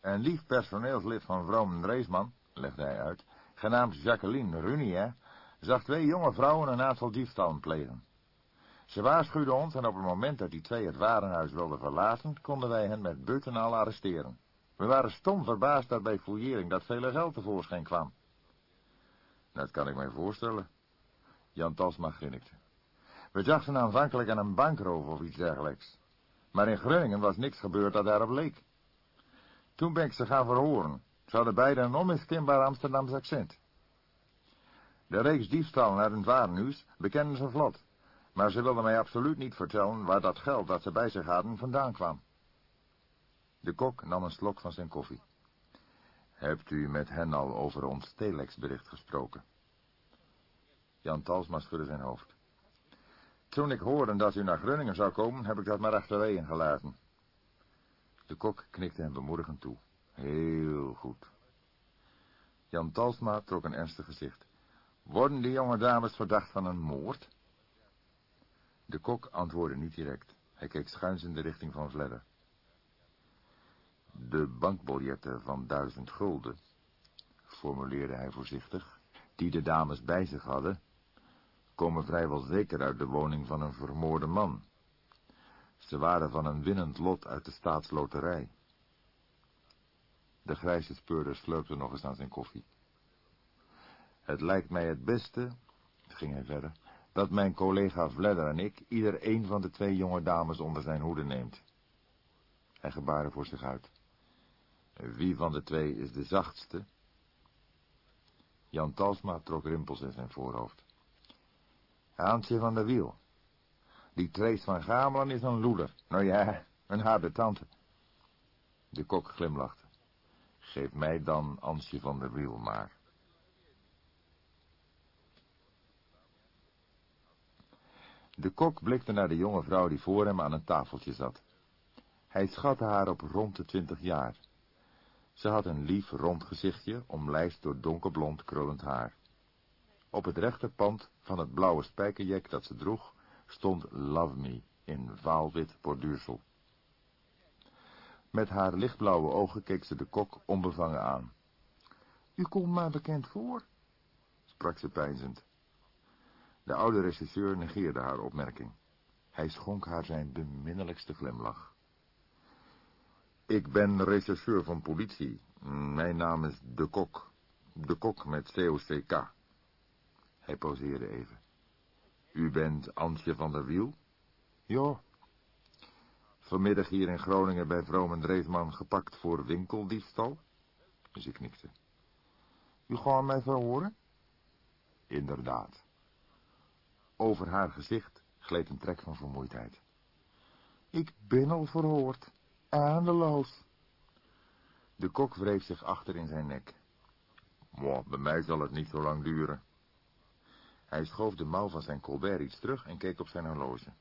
Een lief personeelslid van Vroom Reesman, legde hij uit, genaamd Jacqueline Runier, zag twee jonge vrouwen een aantal diefstallen plegen. Ze waarschuwden ons en op het moment dat die twee het warenhuis wilden verlaten, konden wij hen met butten al arresteren. We waren stom verbaasd dat bij fouillering dat vele geld tevoorschijn kwam. Dat kan ik mij voorstellen. Jan Talsma grinnikte. We dachten aanvankelijk aan een bankroof of iets dergelijks. Maar in Groningen was niks gebeurd dat daarop leek. Toen ben ik ze gaan verhoren. Ze hadden een onmiskenbaar Amsterdams accent. De reeks diefstallen uit het warenhuis bekenden ze vlot. Maar ze wilden mij absoluut niet vertellen waar dat geld dat ze bij zich hadden vandaan kwam. De kok nam een slok van zijn koffie. Hebt u met hen al over ons telexbericht gesproken? Jan Talsma schudde zijn hoofd. Toen ik hoorde dat u naar Groningen zou komen, heb ik dat maar achterwege gelaten. De kok knikte hem bemoedigend toe. Heel goed. Jan Talsma trok een ernstig gezicht. Worden die jonge dames verdacht van een moord? De kok antwoordde niet direct. Hij keek schuins in de richting van Vledder. De bankbiljetten van duizend gulden, formuleerde hij voorzichtig, die de dames bij zich hadden, komen vrijwel zeker uit de woning van een vermoorde man. Ze waren van een winnend lot uit de staatsloterij. De grijze speurder slurpte nog eens aan zijn koffie. Het lijkt mij het beste, ging hij verder, dat mijn collega Vledder en ik ieder een van de twee jonge dames onder zijn hoede neemt. Hij gebaarde voor zich uit. Wie van de twee is de zachtste? Jan Talsma trok rimpels in zijn voorhoofd. Haantje van der Wiel. Die Trace van Gamelen is een loeder. Nou ja, een harde tante. De kok glimlachte. Geef mij dan Ansje van der Wiel maar. De kok blikte naar de jonge vrouw die voor hem aan een tafeltje zat. Hij schatte haar op rond de twintig jaar. Ze had een lief rond gezichtje, omlijst door donkerblond krullend haar. Op het rechterpand van het blauwe spijkerjek dat ze droeg, stond Love Me in vaalwit borduursel. Met haar lichtblauwe ogen keek ze de kok onbevangen aan. U komt mij bekend voor, sprak ze peinzend. De oude regisseur negeerde haar opmerking. Hij schonk haar zijn beminnelijkste glimlach. Ik ben rechercheur van politie. Mijn naam is De Kok. De Kok met COCK. Hij pauzeerde even. U bent Antje van der Wiel? Ja. Vanmiddag hier in Groningen bij Vroom en Dreesman gepakt voor winkeldiefstal? Ze knikte. U gaat mij verhoren? Inderdaad. Over haar gezicht gleed een trek van vermoeidheid. Ik ben al verhoord. Eindeloos. De kok wreef zich achter in zijn nek. Mwah, bij mij zal het niet zo lang duren. Hij schoof de mouw van zijn colbert iets terug en keek op zijn horloge.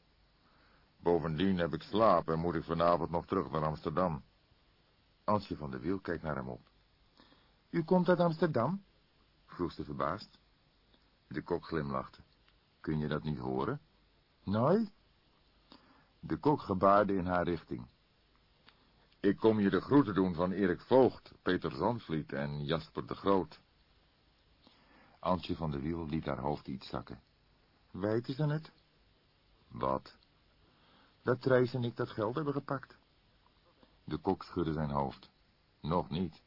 Bovendien heb ik slaap en moet ik vanavond nog terug naar Amsterdam. Ansje van der Wiel keek naar hem op. U komt uit Amsterdam? vroeg ze verbaasd. De kok glimlachte. Kun je dat niet horen? Nee. De kok gebaarde in haar richting. Ik kom je de groeten doen van Erik Voogd, Peter Zandvliet en Jasper de Groot. Antje van der Wiel liet haar hoofd iets zakken. Weten ze het? Wat? Dat Trace en ik dat geld hebben gepakt. De kok schudde zijn hoofd. Nog niet.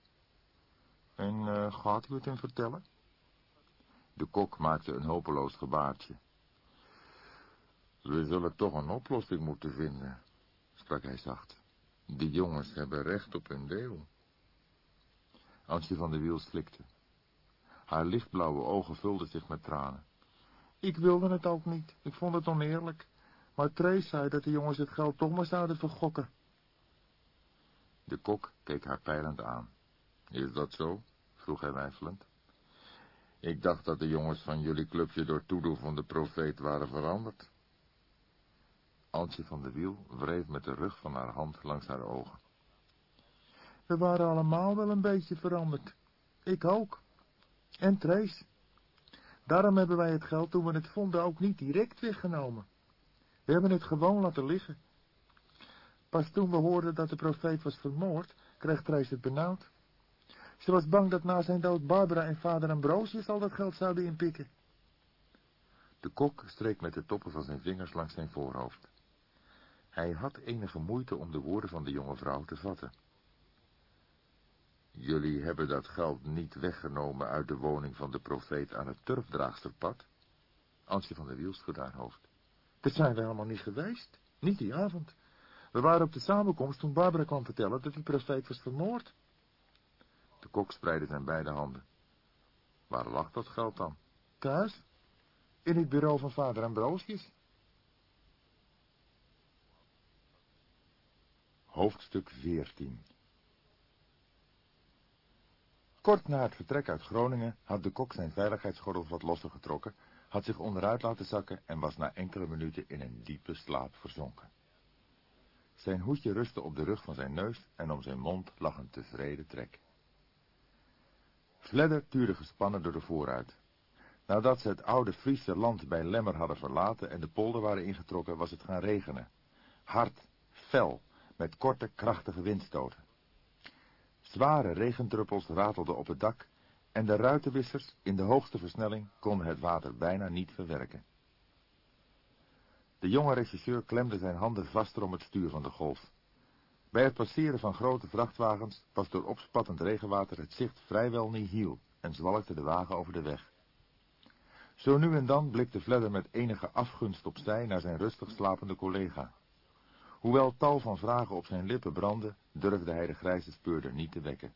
En uh, gaat u het hem vertellen? De kok maakte een hopeloos gebaartje. We zullen toch een oplossing moeten vinden, sprak hij zacht. Die jongens hebben recht op hun deel. Antje van der Wiel slikte. Haar lichtblauwe ogen vulden zich met tranen. Ik wilde het ook niet. Ik vond het oneerlijk. Maar Trace zei dat de jongens het geld toch maar zouden vergokken. De kok keek haar peilend aan. Is dat zo? vroeg hij wijfelend. Ik dacht dat de jongens van jullie clubje door toedoen van de profeet waren veranderd. Antje van de Wiel wreef met de rug van haar hand langs haar ogen. We waren allemaal wel een beetje veranderd. Ik ook. En Trace. Daarom hebben wij het geld toen we het vonden ook niet direct weggenomen. We hebben het gewoon laten liggen. Pas toen we hoorden dat de profeet was vermoord, kreeg Trace het benauwd. Ze was bang dat na zijn dood Barbara en vader Ambrosius al dat geld zouden inpikken. De kok streek met de toppen van zijn vingers langs zijn voorhoofd. Hij had enige moeite om de woorden van de jonge vrouw te vatten. Jullie hebben dat geld niet weggenomen uit de woning van de profeet aan het turfdraagsterpad? Ansje van der Wiel schudde haar hoofd. Dat zijn we helemaal niet geweest. Niet die avond. We waren op de samenkomst toen Barbara kwam vertellen dat die profeet was vermoord. De kok spreidde zijn beide handen. Waar lag dat geld dan? Thuis. In het bureau van vader Ambrosius. Hoofdstuk 14 Kort na het vertrek uit Groningen had de kok zijn veiligheidsgordel wat losser getrokken, had zich onderuit laten zakken en was na enkele minuten in een diepe slaap verzonken. Zijn hoedje rustte op de rug van zijn neus en om zijn mond lag een tevreden trek. Fledder tuurde gespannen door de vooruit. Nadat ze het oude Friese land bij Lemmer hadden verlaten en de polder waren ingetrokken, was het gaan regenen. Hard, fel, met korte, krachtige windstoten. Zware regentruppels ratelden op het dak en de ruitenwissers in de hoogste versnelling konden het water bijna niet verwerken. De jonge regisseur klemde zijn handen vaster om het stuur van de golf. Bij het passeren van grote vrachtwagens was door opspattend regenwater het zicht vrijwel nihil en zwalkte de wagen over de weg. Zo nu en dan blikte Fledder met enige afgunst opzij naar zijn rustig slapende collega. Hoewel tal van vragen op zijn lippen brandden, durfde hij de grijze speurder niet te wekken.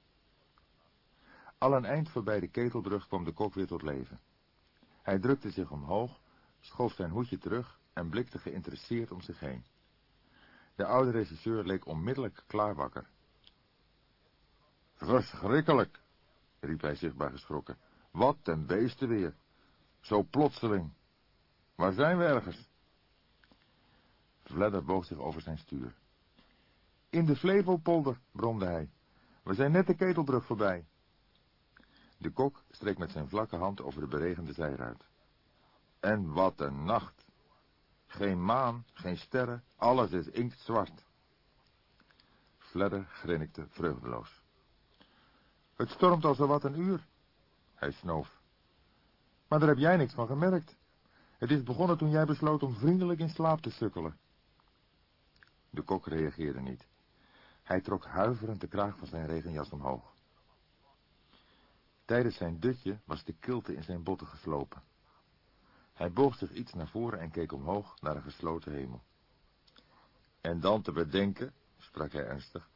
Al een eind voorbij de ketelbrug kwam de kok weer tot leven. Hij drukte zich omhoog, schoof zijn hoedje terug en blikte geïnteresseerd om zich heen. De oude regisseur leek onmiddellijk klaarwakker. Verschrikkelijk, riep hij zichtbaar geschrokken. Wat ten beeste weer. Zo plotseling. Waar zijn we ergens? Vledder boog zich over zijn stuur. In de Flevopolder, bromde hij. We zijn net de ketelbrug voorbij. De kok streek met zijn vlakke hand over de beregende zijruit. En wat een nacht. Geen maan, geen sterren, alles is inktzwart. Fledder grinnikte vreugdeloos. Het stormt al zo wat een uur. Hij snoof. Maar daar heb jij niks van gemerkt. Het is begonnen toen jij besloot om vriendelijk in slaap te sukkelen. De kok reageerde niet. Hij trok huiverend de kraag van zijn regenjas omhoog. Tijdens zijn dutje was de kilte in zijn botten geslopen. Hij boog zich iets naar voren en keek omhoog naar een gesloten hemel. En dan te bedenken, sprak hij ernstig,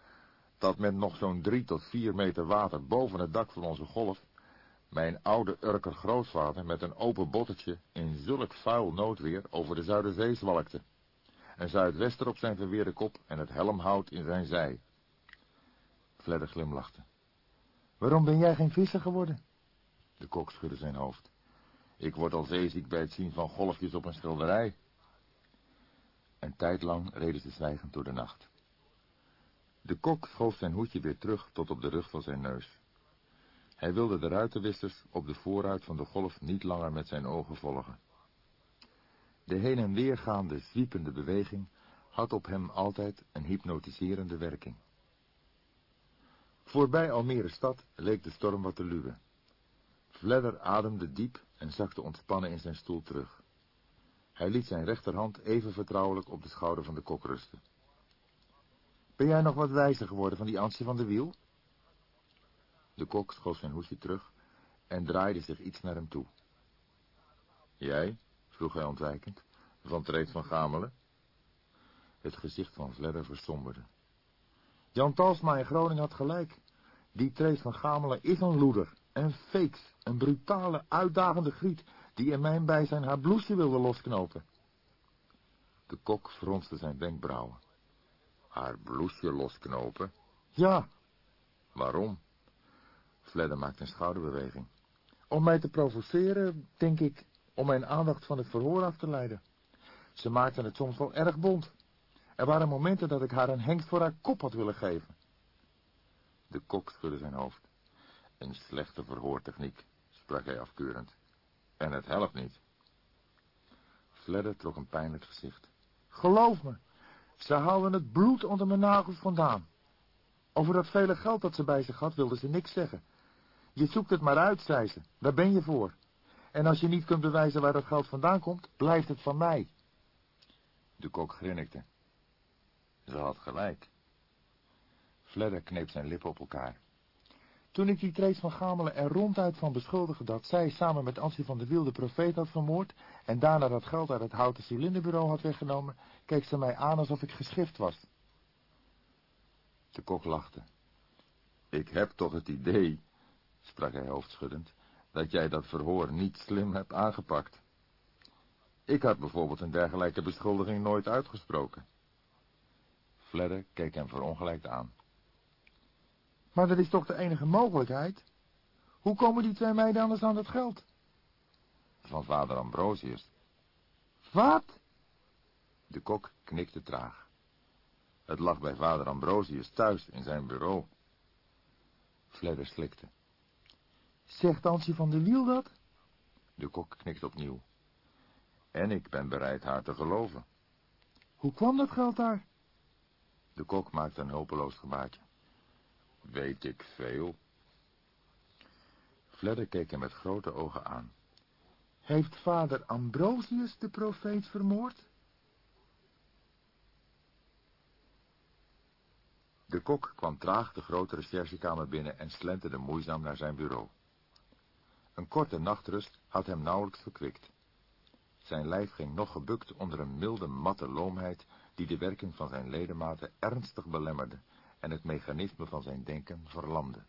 dat met nog zo'n drie tot vier meter water boven het dak van onze golf, mijn oude Urker grootvader met een open bottetje in zulk vuil noodweer over de Zuiderzee zwalkte een zuidwester op zijn verweerde kop en het helmhout in zijn zij. Fledder glimlachte. Waarom ben jij geen visser geworden? De kok schudde zijn hoofd. Ik word al zeeziek bij het zien van golfjes op een schilderij. Een tijd lang reden ze zwijgend door de nacht. De kok schoof zijn hoedje weer terug tot op de rug van zijn neus. Hij wilde de ruitenwissers op de vooruit van de golf niet langer met zijn ogen volgen. De heen en weergaande, zwiepende beweging had op hem altijd een hypnotiserende werking. Voorbij Almere stad leek de storm wat te luwen. Fledder ademde diep en zakte ontspannen in zijn stoel terug. Hij liet zijn rechterhand even vertrouwelijk op de schouder van de kok rusten. Ben jij nog wat wijzer geworden van die Ansje van de Wiel? De kok schoof zijn hoedje terug en draaide zich iets naar hem toe. Jij? Vroeg hij ontwijkend. Van Treed van Gamelen? Het gezicht van Vledder verstomberde. Jan Talsma in Groningen had gelijk. Die Treed van Gamelen is een loeder, een feeks, een brutale, uitdagende griet, die in mijn bijzijn haar bloesje wilde losknopen. De kok fronste zijn wenkbrauwen. Haar bloesje losknopen? Ja. Waarom? Fledder maakte een schouderbeweging. Om mij te provoceren, denk ik, om mijn aandacht van het verhoor af te leiden. Ze maakten het soms wel erg bond. Er waren momenten dat ik haar een hengst voor haar kop had willen geven. De kok schudde zijn hoofd. Een slechte verhoortechniek, sprak hij afkeurend. En het helpt niet. Fledder trok een pijnlijk gezicht. Geloof me, ze houden het bloed onder mijn nagels vandaan. Over dat vele geld dat ze bij zich had, wilde ze niks zeggen. Je zoekt het maar uit, zei ze. Daar ben je voor. En als je niet kunt bewijzen waar dat geld vandaan komt, blijft het van mij. De kok grinnikte. Ze had gelijk. Fledder kneep zijn lippen op elkaar. Toen ik die Trees van Gamelen er ronduit van beschuldigde dat zij samen met Ansje van de Wiel de profeet had vermoord en daarna dat geld uit het houten cilinderbureau had weggenomen, keek ze mij aan alsof ik geschift was. De kok lachte. Ik heb toch het idee, sprak hij hoofdschuddend, dat jij dat verhoor niet slim hebt aangepakt. Ik had bijvoorbeeld een dergelijke beschuldiging nooit uitgesproken. Fledder keek hem verongelijkt aan. Maar dat is toch de enige mogelijkheid? Hoe komen die twee meiden anders aan dat geld? Van vader Ambrosius. Wat? De kok knikte traag. Het lag bij vader Ambrosius thuis in zijn bureau. Fledder slikte. Zegt Ansje van de Wiel dat? De kok knikte opnieuw. En ik ben bereid haar te geloven. Hoe kwam dat geld daar? De kok maakte een hulpeloos gebaartje. Weet ik veel. Fledder keek hem met grote ogen aan. Heeft vader Ambrosius de profeet vermoord? De kok kwam traag de grote recherchekamer binnen en slenterde moeizaam naar zijn bureau. Een korte nachtrust had hem nauwelijks verkwikt. Zijn lijf ging nog gebukt onder een milde, matte loomheid die de werking van zijn ledematen ernstig belemmerde en het mechanisme van zijn denken verlamde.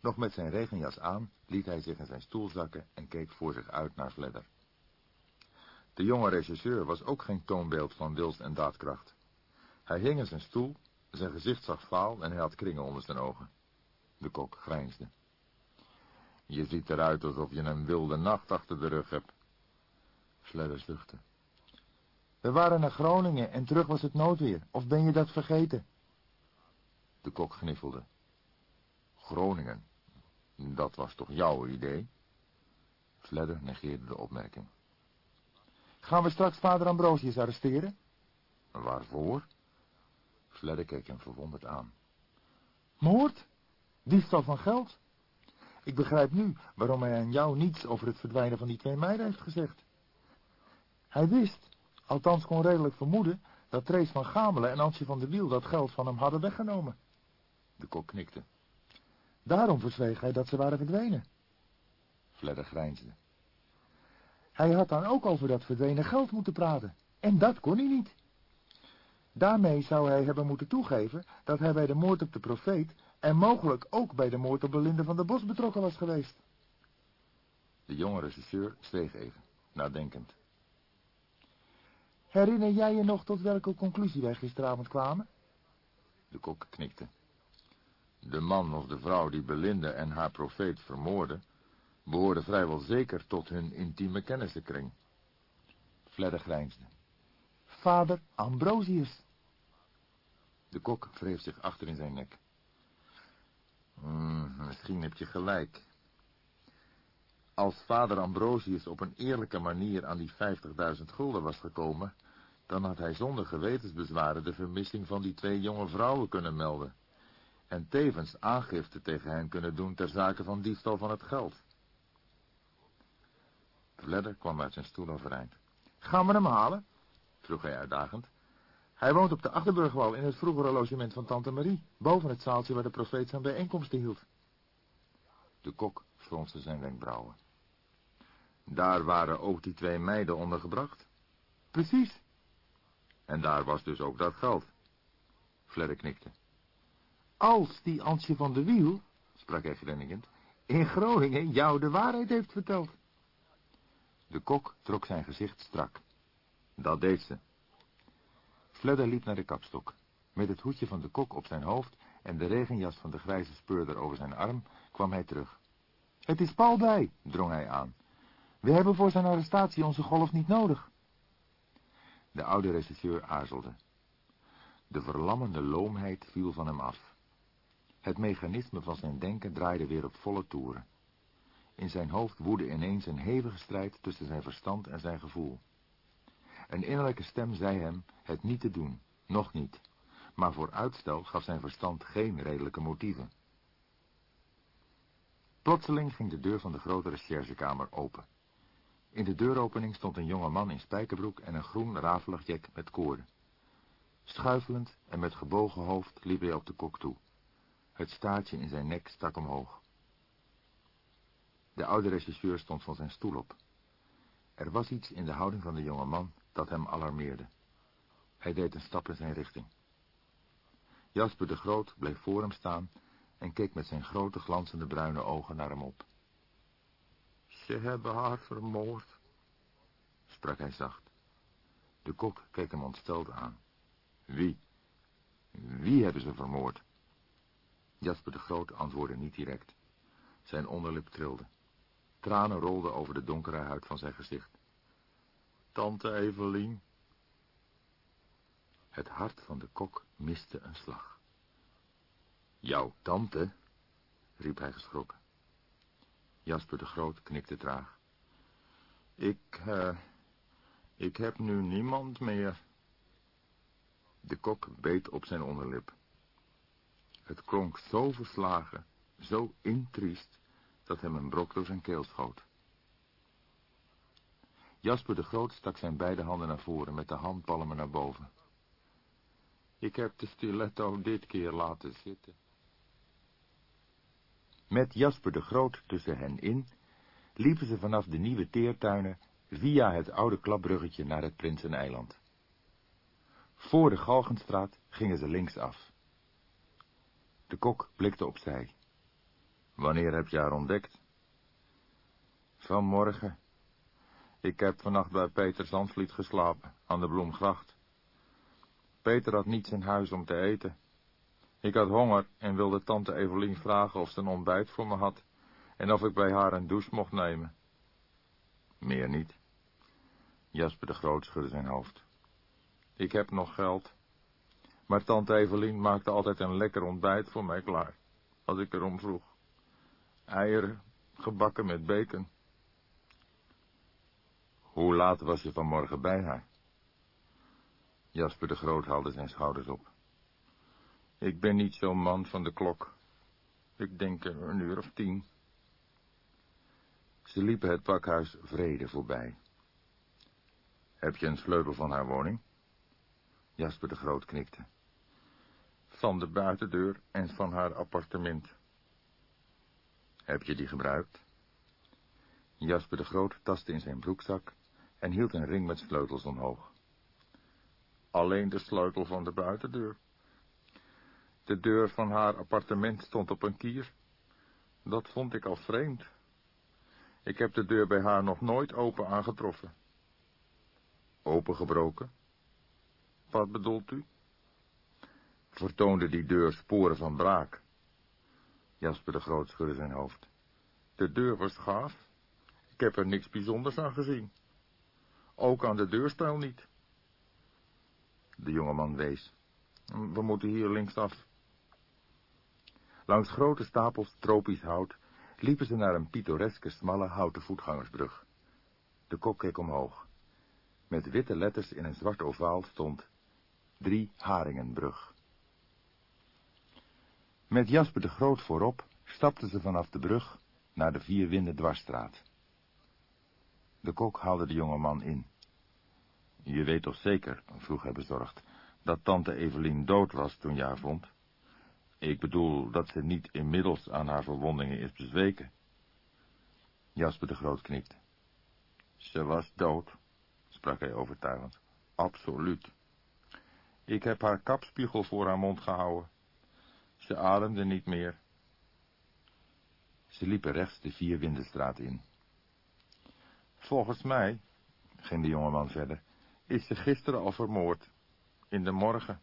Nog met zijn regenjas aan liet hij zich in zijn stoel zakken en keek voor zich uit naar Fledder. De jonge regisseur was ook geen toonbeeld van wils en daadkracht. Hij hing in zijn stoel, zijn gezicht zag vaal en hij had kringen onder zijn ogen. De kok grijnsde. Je ziet eruit alsof je een wilde nacht achter de rug hebt. Fledder zuchtte. We waren naar Groningen en terug was het noodweer. Of ben je dat vergeten? De kok gniffelde. Groningen, dat was toch jouw idee? Fledder negeerde de opmerking. Gaan we straks vader Ambrosius arresteren? Waarvoor? Fledder keek hem verwonderd aan. Moord? Diefstal van geld? Ik begrijp nu waarom hij aan jou niets over het verdwijnen van die twee meiden heeft gezegd. Hij wist, althans kon redelijk vermoeden, dat Trees van Gamelen en Ansje van de Wiel dat geld van hem hadden weggenomen. De kok knikte. Daarom verzweeg hij dat ze waren verdwenen. Fledder grijnsde. Hij had dan ook over dat verdwenen geld moeten praten. En dat kon hij niet. Daarmee zou hij hebben moeten toegeven dat hij bij de moord op de profeet en mogelijk ook bij de moord op Belinda van der Bos betrokken was geweest. De jonge regisseur zweeg even, nadenkend. Herinner jij je nog tot welke conclusie wij gisteravond kwamen? De kok knikte. De man of de vrouw die Belinda en haar profeet vermoorden, behoorde vrijwel zeker tot hun intieme kennissenkring. Fledder grijnsde. Vader Ambrosius. De kok wreef zich achter in zijn nek. Hmm, misschien heb je gelijk. Als vader Ambrosius op een eerlijke manier aan die 50.000 gulden was gekomen, dan had hij zonder gewetensbezwaren de vermissing van die twee jonge vrouwen kunnen melden. En tevens aangifte tegen hen kunnen doen ter zake van diefstal van het geld. Fledder kwam uit zijn stoel overeind. Gaan we hem halen? vroeg hij uitdagend. Hij woont op de Achterburgwal in het vroegere logement van Tante Marie, boven het zaaltje waar de profeet zijn bijeenkomsten hield. De kok fronste zijn wenkbrauwen. Daar waren ook die twee meiden ondergebracht? Precies. En daar was dus ook dat geld. Fledder knikte. Als die Ansje van de Wiel, sprak hij grinnikend, in Groningen jou de waarheid heeft verteld. De kok trok zijn gezicht strak. Dat deed ze. Fledder liep naar de kapstok. Met het hoedje van de kok op zijn hoofd en de regenjas van de grijze speurder over zijn arm kwam hij terug. Het is Paul bij, drong hij aan. We hebben voor zijn arrestatie onze golf niet nodig. De oude regisseur aarzelde. De verlammende loomheid viel van hem af. Het mechanisme van zijn denken draaide weer op volle toeren. In zijn hoofd woedde ineens een hevige strijd tussen zijn verstand en zijn gevoel. Een innerlijke stem zei hem het niet te doen, nog niet, maar voor uitstel gaf zijn verstand geen redelijke motieven. Plotseling ging de deur van de grote recherchekamer open. In de deuropening stond een jonge man in spijkerbroek en een groen rafelig jek met koorden. Schuifelend en met gebogen hoofd liep hij op de kok toe. Het staartje in zijn nek stak omhoog. De oude regisseur stond van zijn stoel op. Er was iets in de houding van de jonge man dat hem alarmeerde. Hij deed een stap in zijn richting. Jasper de Groot bleef voor hem staan en keek met zijn grote glanzende bruine ogen naar hem op. Ze hebben haar vermoord, sprak hij zacht. De kok keek hem ontsteld aan. Wie? Wie hebben ze vermoord? Jasper de Groot antwoordde niet direct. Zijn onderlip trilde. Tranen rolden over de donkere huid van zijn gezicht. Tante Evelien. Het hart van de kok miste een slag. Jouw tante? riep hij geschrokken. Jasper de Groot knikte traag. Ik, uh, ik heb nu niemand meer. De kok beet op zijn onderlip. Het klonk zo verslagen, zo intriest, dat hem een brok door zijn keel schoot. Jasper de Groot stak zijn beide handen naar voren met de handpalmen naar boven. Ik heb de stiletto dit keer laten zitten. Met Jasper de Groot tussen hen in, liepen ze vanaf de nieuwe teertuinen via het oude klapbruggetje naar het Prinseneiland. Voor de Galgenstraat gingen ze linksaf. De kok blikte opzij. Wanneer heb je haar ontdekt? Vanmorgen. Ik heb vannacht bij Peter Zandvliet geslapen, aan de Bloemgracht. Peter had niets in huis om te eten. Ik had honger en wilde tante Evelien vragen of ze een ontbijt voor me had en of ik bij haar een douche mocht nemen. Meer niet. Jasper de Groot schudde zijn hoofd. Ik heb nog geld. Maar tante Evelien maakte altijd een lekker ontbijt voor mij klaar, als ik erom vroeg. Eieren, gebakken met bacon. Hoe laat was je vanmorgen bij haar? Jasper de Groot haalde zijn schouders op. Ik ben niet zo'n man van de klok. Ik denk een uur of tien. Ze liepen het pakhuis Vrede voorbij. Heb je een sleutel van haar woning? Jasper de Groot knikte. Van de buitendeur en van haar appartement. Heb je die gebruikt? Jasper de Groot tastte in zijn broekzak en hield een ring met sleutels omhoog. Alleen de sleutel van de buitendeur. De deur van haar appartement stond op een kier. Dat vond ik al vreemd. Ik heb de deur bij haar nog nooit open aangetroffen. Opengebroken? Wat bedoelt u? Vertoonde die deur sporen van braak? Jasper de Groot schudde zijn hoofd. De deur was gaaf. Ik heb er niks bijzonders aan gezien. Ook aan de deurstijl niet. De jongeman wees. We moeten hier linksaf. Langs grote stapels tropisch hout liepen ze naar een pittoreske smalle houten voetgangersbrug. De kok keek omhoog. Met witte letters in een zwart ovaal stond Drie Haringenbrug. Met Jasper de Groot voorop stapten ze vanaf de brug naar de Vierwinden dwarsstraat. De kok haalde de jonge man in. Je weet toch zeker, vroeg hij bezorgd, dat tante Evelien dood was toen je haar vond? Ik bedoel dat ze niet inmiddels aan haar verwondingen is bezweken. Jasper de Groot knikte. Ze was dood, sprak hij overtuigend. Absoluut. Ik heb haar kapspiegel voor haar mond gehouden. Ze ademde niet meer. Ze liepen rechts de Vierwindenstraat in. Volgens mij, ging de jongeman verder, is ze gisteren al vermoord. In de morgen.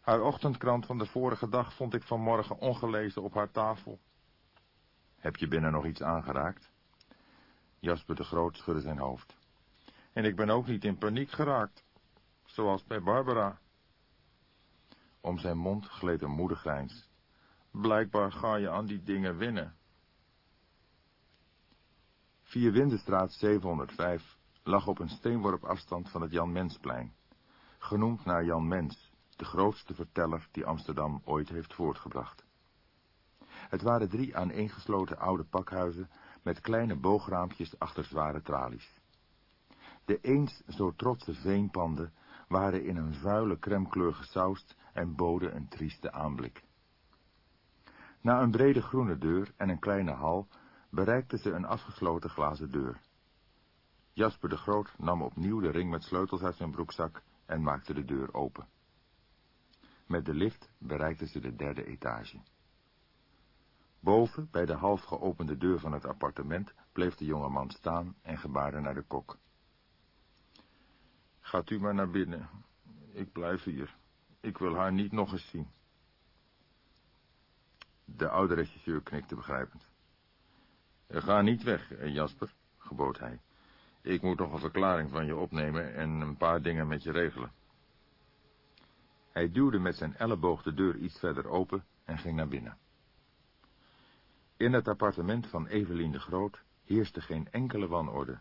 Haar ochtendkrant van de vorige dag vond ik vanmorgen ongelezen op haar tafel. Heb je binnen nog iets aangeraakt? Jasper de Groot schudde zijn hoofd. En ik ben ook niet in paniek geraakt, zoals bij Barbara. Om zijn mond gleed een moedig grijns. Blijkbaar ga je aan die dingen winnen. Vier Windenstraat 705 lag op een steenworp afstand van het Jan Mensplein, genoemd naar Jan Mens, de grootste verteller die Amsterdam ooit heeft voortgebracht. Het waren drie aaneengesloten oude pakhuizen met kleine boograampjes achter zware tralies. De eens zo trotse veenpanden waren in een vuile kremkleur gesausd en boden een trieste aanblik. Na een brede groene deur en een kleine hal bereikten ze een afgesloten glazen deur. Jasper de Groot nam opnieuw de ring met sleutels uit zijn broekzak en maakte de deur open. Met de lift bereikten ze de derde etage. Boven, bij de half geopende deur van het appartement, bleef de jonge man staan en gebaarde naar de kok. Gaat u maar naar binnen. Ik blijf hier. Ik wil haar niet nog eens zien. De oude regisseur knikte begrijpend. Ga niet weg, eh, Jasper, gebood hij. Ik moet nog een verklaring van je opnemen en een paar dingen met je regelen. Hij duwde met zijn elleboog de deur iets verder open en ging naar binnen. In het appartement van Evelien de Groot heerste geen enkele wanorde.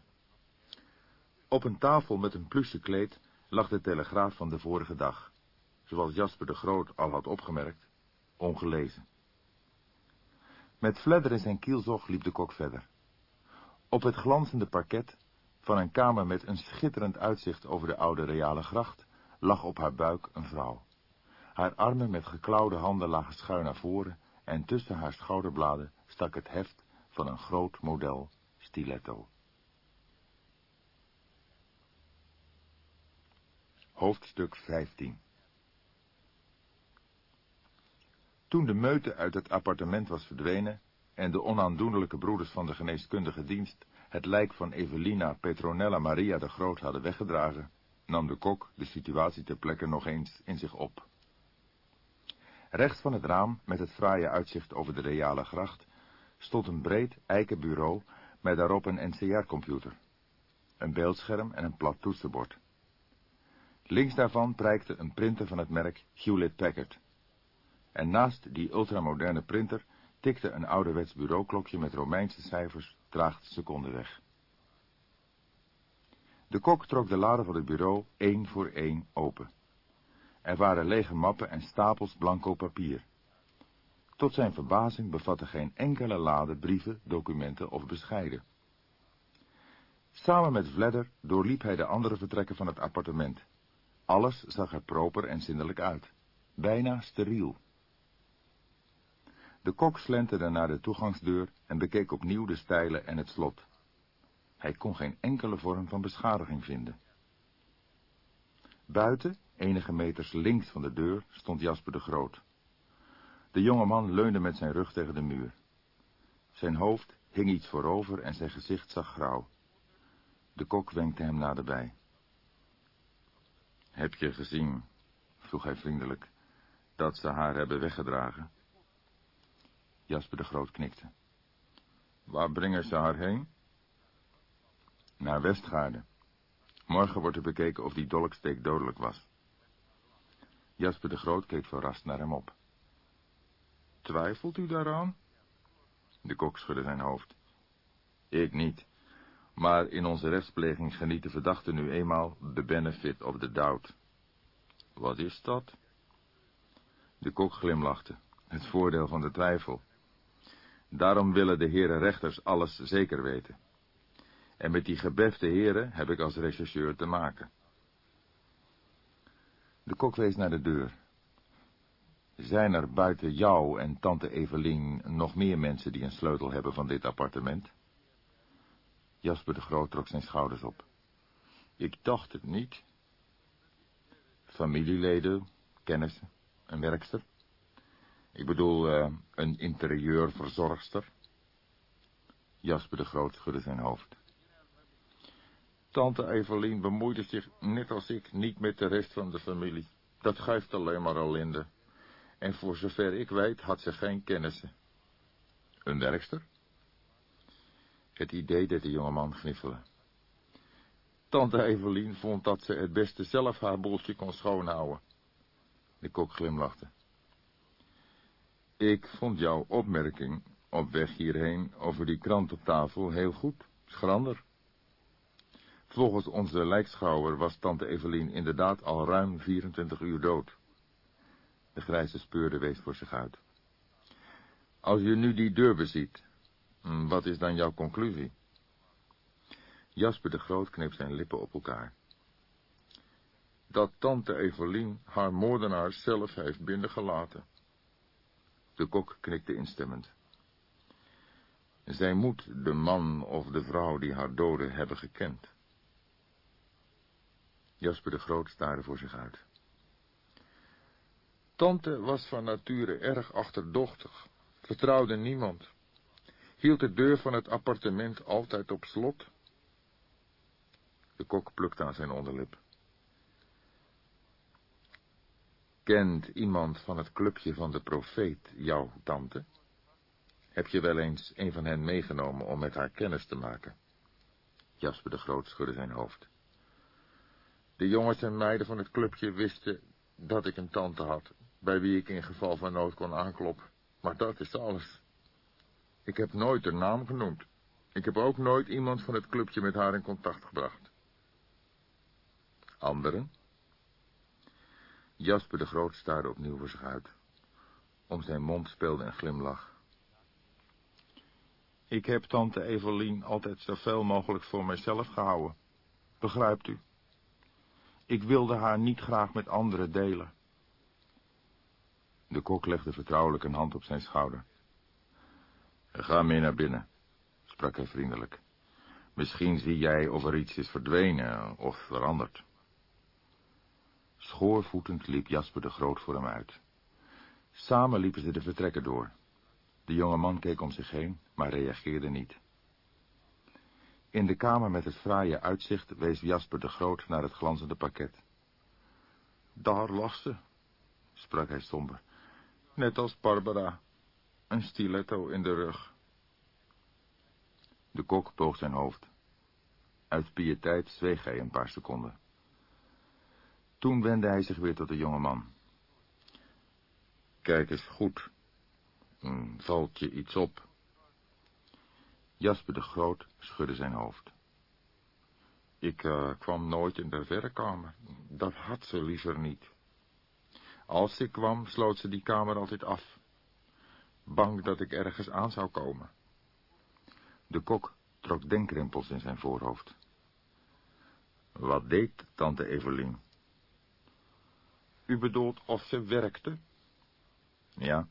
Op een tafel met een plusje kleed lag de telegraaf van de vorige dag, zoals Jasper de Groot al had opgemerkt, ongelezen. Met fledder in zijn kielzog liep de kok verder. Op het glanzende parket van een kamer met een schitterend uitzicht over de oude reale gracht lag op haar buik een vrouw. Haar armen met geklauwde handen lagen schuin naar voren en tussen haar schouderbladen stak het heft van een groot model stiletto. Hoofdstuk 15 Toen de meute uit het appartement was verdwenen en de onaandoenlijke broeders van de geneeskundige dienst het lijk van Evelina Petronella Maria de Groot hadden weggedragen, nam de kok de situatie ter plekke nog eens in zich op. Rechts van het raam, met het fraaie uitzicht over de reale gracht, stond een breed eiken bureau met daarop een NCR-computer, een beeldscherm en een plat toetsenbord. Links daarvan prijkte een printer van het merk Hewlett-Packard. En naast die ultramoderne printer tikte een ouderwets bureauklokje met Romeinse cijfers traag de seconde weg. De kok trok de laden van het bureau één voor één open. Er waren lege mappen en stapels blanco papier. Tot zijn verbazing bevatte geen enkele lade brieven, documenten of bescheiden. Samen met Vledder doorliep hij de andere vertrekken van het appartement. Alles zag er proper en zindelijk uit. Bijna steriel. De kok slenterde naar de toegangsdeur en bekeek opnieuw de stijlen en het slot. Hij kon geen enkele vorm van beschadiging vinden. Buiten, enige meters links van de deur, stond Jasper de Groot. De jonge man leunde met zijn rug tegen de muur. Zijn hoofd hing iets voorover en zijn gezicht zag grauw. De kok wenkte hem naderbij. Heb je gezien, vroeg hij vriendelijk, dat ze haar hebben weggedragen? Jasper de Groot knikte. Waar brengen ze haar heen? Naar Westgaarde. Morgen wordt er bekeken of die dolksteek dodelijk was. Jasper de Groot keek verrast naar hem op. Twijfelt u daaraan? De kok schudde zijn hoofd. Ik niet. Maar in onze rechtspleging geniet de verdachte nu eenmaal de benefit of the doubt. Wat is dat? De kok glimlachte. Het voordeel van de twijfel. Daarom willen de heren rechters alles zeker weten. En met die gebefte heren heb ik als rechercheur te maken. De kok wees naar de deur. Zijn er buiten jou en tante Evelien nog meer mensen die een sleutel hebben van dit appartement? Jasper de Groot trok zijn schouders op. Ik dacht het niet. Familieleden, kennissen, een werkster? Ik bedoel, uh, een interieurverzorgster. Jasper de Groot schudde zijn hoofd. Tante Evelien bemoeide zich, net als ik, niet met de rest van de familie. Dat geeft alleen maar ellende. En voor zover ik weet, had ze geen kennissen. Een werkster? Het idee deed de jongeman gniffelen. Tante Evelien vond dat ze het beste zelf haar boeltje kon schoonhouden. De kok glimlachte. Ik vond jouw opmerking op weg hierheen over die krant op tafel heel goed, Schrander. Volgens onze lijkschouwer was tante Evelien inderdaad al ruim 24 uur dood. De grijze speurde wees voor zich uit. Als je nu die deur beziet, hm, wat is dan jouw conclusie? Jasper de Groot kneep zijn lippen op elkaar. Dat tante Evelien haar moordenaar zelf heeft binnengelaten. De kok knikte instemmend. Zij moet de man of de vrouw die haar doodde hebben gekend. Jasper de Groot staarde voor zich uit. Tante was van nature erg achterdochtig, vertrouwde niemand, hield de deur van het appartement altijd op slot. De kok plukte aan zijn onderlip. Kent iemand van het clubje van de profeet jouw tante? Heb je wel eens een van hen meegenomen om met haar kennis te maken? Jasper de Groot schudde zijn hoofd. De jongens en meiden van het clubje wisten dat ik een tante had, bij wie ik in geval van nood kon aankloppen. Maar dat is alles. Ik heb nooit haar naam genoemd. Ik heb ook nooit iemand van het clubje met haar in contact gebracht. Anderen? Jasper de Groot staarde opnieuw voor zich uit. Om zijn mond speelde een glimlach. Ik heb tante Evelien altijd zoveel mogelijk voor mijzelf gehouden. Begrijpt u? Ik wilde haar niet graag met anderen delen. De kok legde vertrouwelijk een hand op zijn schouder. Ga mee naar binnen, sprak hij vriendelijk. Misschien zie jij of er iets is verdwenen of veranderd. Schoorvoetend liep Jasper de Groot voor hem uit. Samen liepen ze de vertrekken door. De jonge man keek om zich heen, maar reageerde niet. In de kamer met het fraaie uitzicht wees Jasper de Groot naar het glanzende pakket. Daar lag ze, sprak hij somber. Net als Barbara. Een stiletto in de rug. De kok boog zijn hoofd. Uit pietijd zweeg hij een paar seconden. Toen wendde hij zich weer tot de jonge man. Kijk eens goed. Hm, valt je iets op? Jasper de Groot schudde zijn hoofd. Ik uh, kwam nooit in de verrekamer. Dat had ze liever niet. Als ik kwam, sloot ze die kamer altijd af. Bang dat ik ergens aan zou komen. De kok trok denkrimpels in zijn voorhoofd. Wat deed tante Evelien? U bedoelt of ze werkte? Ja.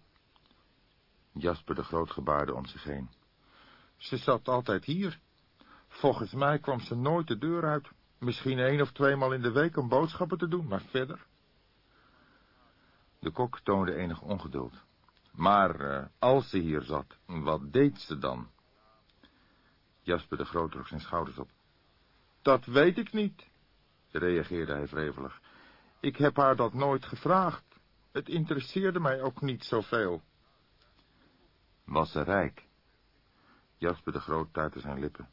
Jasper de Groot gebaarde om zich heen. Ze zat altijd hier. Volgens mij kwam ze nooit de deur uit. Misschien één of tweemaal in de week om boodschappen te doen, maar verder. De kok toonde enig ongeduld. Maar uh, als ze hier zat, wat deed ze dan? Jasper de Groot trok zijn schouders op. Dat weet ik niet, reageerde hij wrevelig. Ik heb haar dat nooit gevraagd. Het interesseerde mij ook niet zoveel. Was ze rijk? Jasper de Groot tuitte zijn lippen.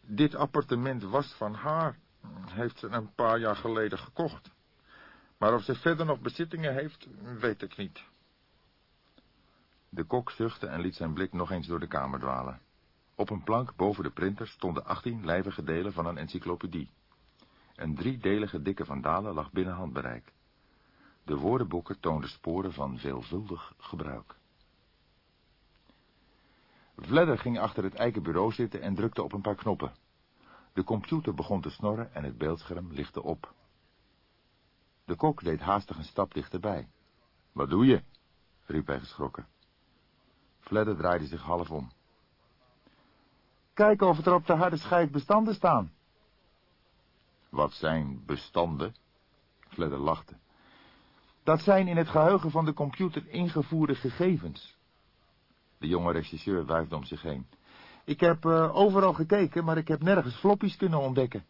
Dit appartement was van haar, heeft ze een paar jaar geleden gekocht. Maar of ze verder nog bezittingen heeft, weet ik niet. De kok zuchtte en liet zijn blik nog eens door de kamer dwalen. Op een plank boven de printer stonden achttien lijvige delen van een encyclopedie. Een driedelige dikke vandalen lag binnen handbereik. De woordenboeken toonden sporen van veelvuldig gebruik. Vledder ging achter het eiken bureau zitten en drukte op een paar knoppen. De computer begon te snorren en het beeldscherm lichtte op. De kok deed haastig een stap dichterbij. Wat doe je? riep hij geschrokken. Fledder draaide zich half om. Kijk of er op de harde schijf bestanden staan. Wat zijn bestanden? Fledder lachte. Dat zijn in het geheugen van de computer ingevoerde gegevens. De jonge regisseur wuifde om zich heen. Ik heb uh, overal gekeken, maar ik heb nergens floppies kunnen ontdekken.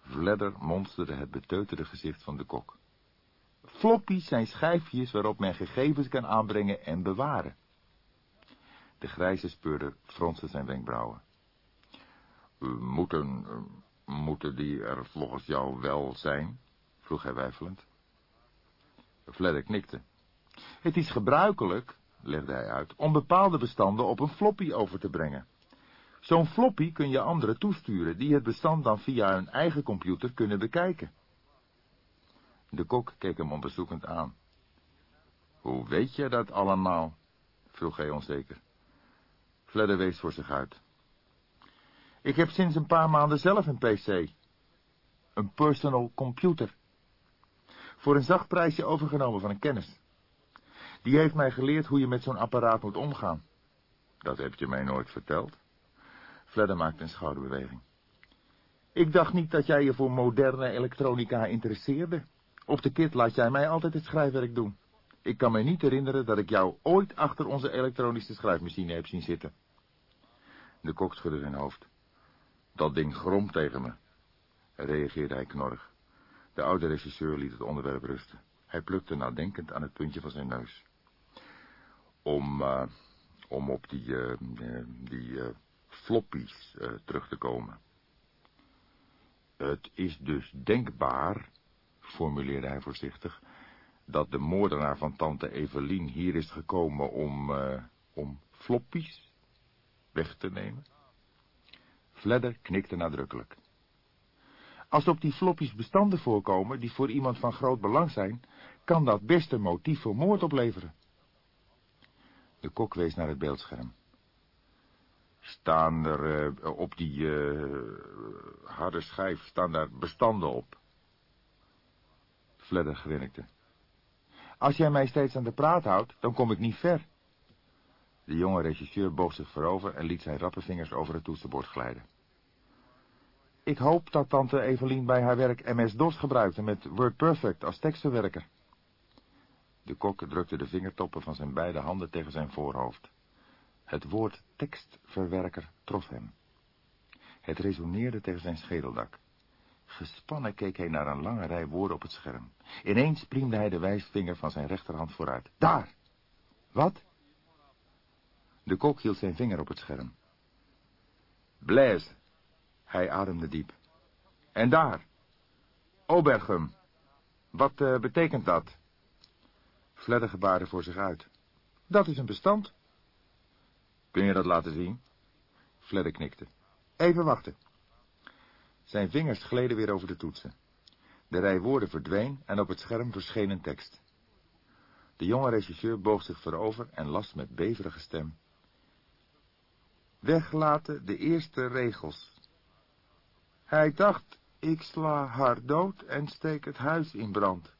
Vledder monsterde het beteuterde gezicht van de kok. Floppies zijn schijfjes waarop men gegevens kan aanbrengen en bewaren. De grijze speurder fronste zijn wenkbrauwen. Moeten, moeten die er volgens jou wel zijn? vroeg hij weifelend. Fledder knikte. Het is gebruikelijk, legde hij uit, om bepaalde bestanden op een floppy over te brengen. Zo'n floppy kun je anderen toesturen, die het bestand dan via hun eigen computer kunnen bekijken. De kok keek hem onderzoekend aan. Hoe weet je dat allemaal? vroeg hij onzeker. Fledder wees voor zich uit. Ik heb sinds een paar maanden zelf een pc. Een personal computer. Voor een zacht prijsje overgenomen van een kennis. Die heeft mij geleerd hoe je met zo'n apparaat moet omgaan. Dat heb je mij nooit verteld. Fledder maakte een schouderbeweging. Ik dacht niet dat jij je voor moderne elektronica interesseerde. Op de kit laat jij mij altijd het schrijfwerk doen. Ik kan me niet herinneren dat ik jou ooit achter onze elektronische schrijfmachine heb zien zitten. De kok schudde zijn hoofd. Dat ding gromt tegen me, reageerde hij knorrig. De oude regisseur liet het onderwerp rusten. Hij plukte nadenkend aan het puntje van zijn neus. Om, uh, om op die, uh, die uh, floppies terug te komen. Het is dus denkbaar, formuleerde hij voorzichtig, dat de moordenaar van tante Evelien hier is gekomen om, om floppies weg te nemen. Fledder knikte nadrukkelijk. Als op die floppies bestanden voorkomen die voor iemand van groot belang zijn, kan dat best een motief voor moord opleveren. De kok wees naar het beeldscherm. Staan er uh, op die uh, harde schijf, staan daar bestanden op? Fledder grinnikte. Als jij mij steeds aan de praat houdt, dan kom ik niet ver. De jonge regisseur boog zich voorover en liet zijn rappe vingers over het toetsenbord glijden. Ik hoop dat tante Evelien bij haar werk MS-DOS gebruikte met WordPerfect als tekstverwerker. De kok drukte de vingertoppen van zijn beide handen tegen zijn voorhoofd. Het woord tekstverwerker trof hem. Het resoneerde tegen zijn schedeldak. Gespannen keek hij naar een lange rij woorden op het scherm. Ineens priemde hij de wijsvinger van zijn rechterhand vooruit. Daar! Wat? De kok hield zijn vinger op het scherm. Blaise. Hij ademde diep. En daar. Obergum. Wat uh, betekent dat? Fledder gebaarde voor zich uit. Dat is een bestand. Kun je dat laten zien? Fledder knikte. Even wachten. Zijn vingers gleden weer over de toetsen. De rij woorden verdween en op het scherm verscheen een tekst. De jonge regisseur boog zich voorover en las met beverige stem. Weglaten de eerste regels. Hij dacht, ik sla haar dood en steek het huis in brand.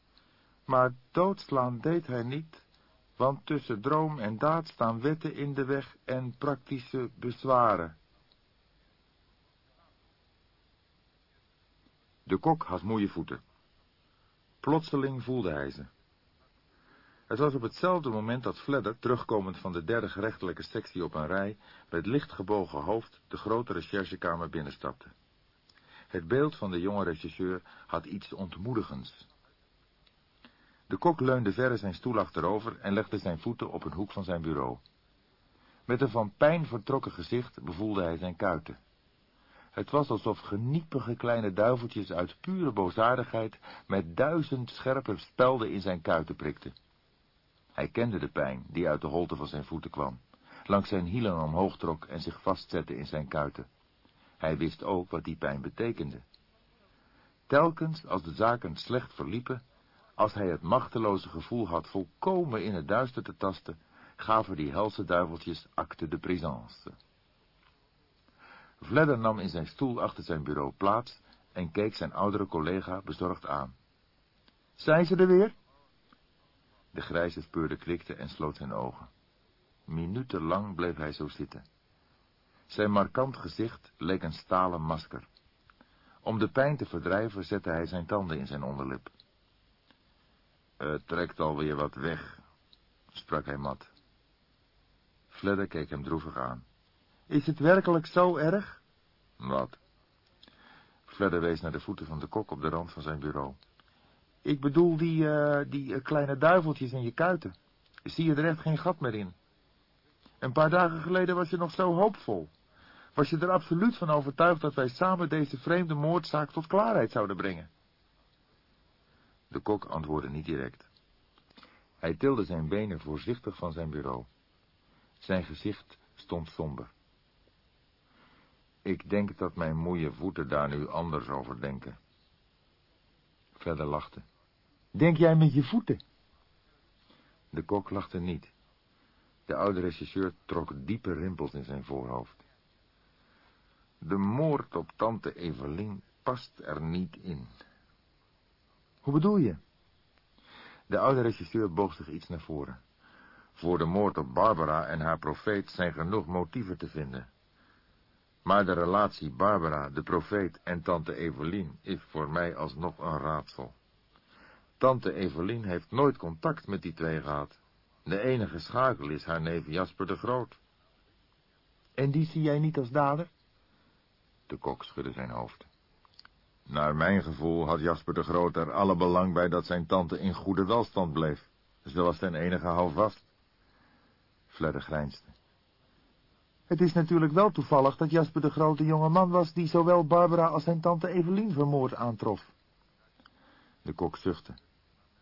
Maar doodslaan deed hij niet, want tussen droom en daad staan wetten in de weg en praktische bezwaren. De kok had moeie voeten. Plotseling voelde hij ze. Het was op hetzelfde moment dat Fledder, terugkomend van de derde gerechtelijke sectie op een rij, met licht gebogen hoofd de grote recherchekamer binnenstapte. Het beeld van de jonge regisseur had iets ontmoedigends. De kok leunde verre zijn stoel achterover en legde zijn voeten op een hoek van zijn bureau. Met een van pijn vertrokken gezicht bevoelde hij zijn kuiten. Het was alsof geniepige kleine duiveltjes uit pure boosaardigheid met duizend scherpe spelden in zijn kuiten prikten. Hij kende de pijn die uit de holte van zijn voeten kwam, langs zijn hielen omhoog trok en zich vastzette in zijn kuiten. Hij wist ook wat die pijn betekende. Telkens als de zaken slecht verliepen, als hij het machteloze gevoel had volkomen in het duister te tasten, gaven die helse duiveltjes acte de présence. Vledder nam in zijn stoel achter zijn bureau plaats en keek zijn oudere collega bezorgd aan. Zijn ze er weer? De grijze speurde klikte en sloot zijn ogen. Minutenlang bleef hij zo zitten. Zijn markant gezicht leek een stalen masker. Om de pijn te verdrijven zette hij zijn tanden in zijn onderlip. Het trekt alweer wat weg, sprak hij mat. Fledder keek hem droevig aan. Is het werkelijk zo erg? Wat? Fledder wees naar de voeten van de kok op de rand van zijn bureau. Ik bedoel die, uh, die uh, kleine duiveltjes in je kuiten. Zie je er echt geen gat meer in? Een paar dagen geleden was je nog zo hoopvol. Was je er absoluut van overtuigd dat wij samen deze vreemde moordzaak tot klaarheid zouden brengen? De kok antwoordde niet direct. Hij tilde zijn benen voorzichtig van zijn bureau. Zijn gezicht stond somber. Ik denk dat mijn moeie voeten daar nu anders over denken. Verder lachte. Denk jij met je voeten? De kok lachte niet. De oude regisseur trok diepe rimpels in zijn voorhoofd. De moord op tante Evelien past er niet in. Hoe bedoel je? De oude regisseur boog zich iets naar voren. Voor de moord op Barbara en haar profeet zijn genoeg motieven te vinden. Maar de relatie Barbara, de profeet en tante Evelien is voor mij alsnog een raadsel. Tante Evelien heeft nooit contact met die twee gehad. De enige schakel is haar neef Jasper de Groot. En die zie jij niet als dader? De kok schudde zijn hoofd. Naar mijn gevoel had Jasper de Groot er alle belang bij dat zijn tante in goede welstand bleef. Ze was zijn enige houvast. Fledder grijnsde. Het is natuurlijk wel toevallig dat Jasper de grote jonge man was die zowel Barbara als zijn tante Evelien vermoord aantrof. De kok zuchtte.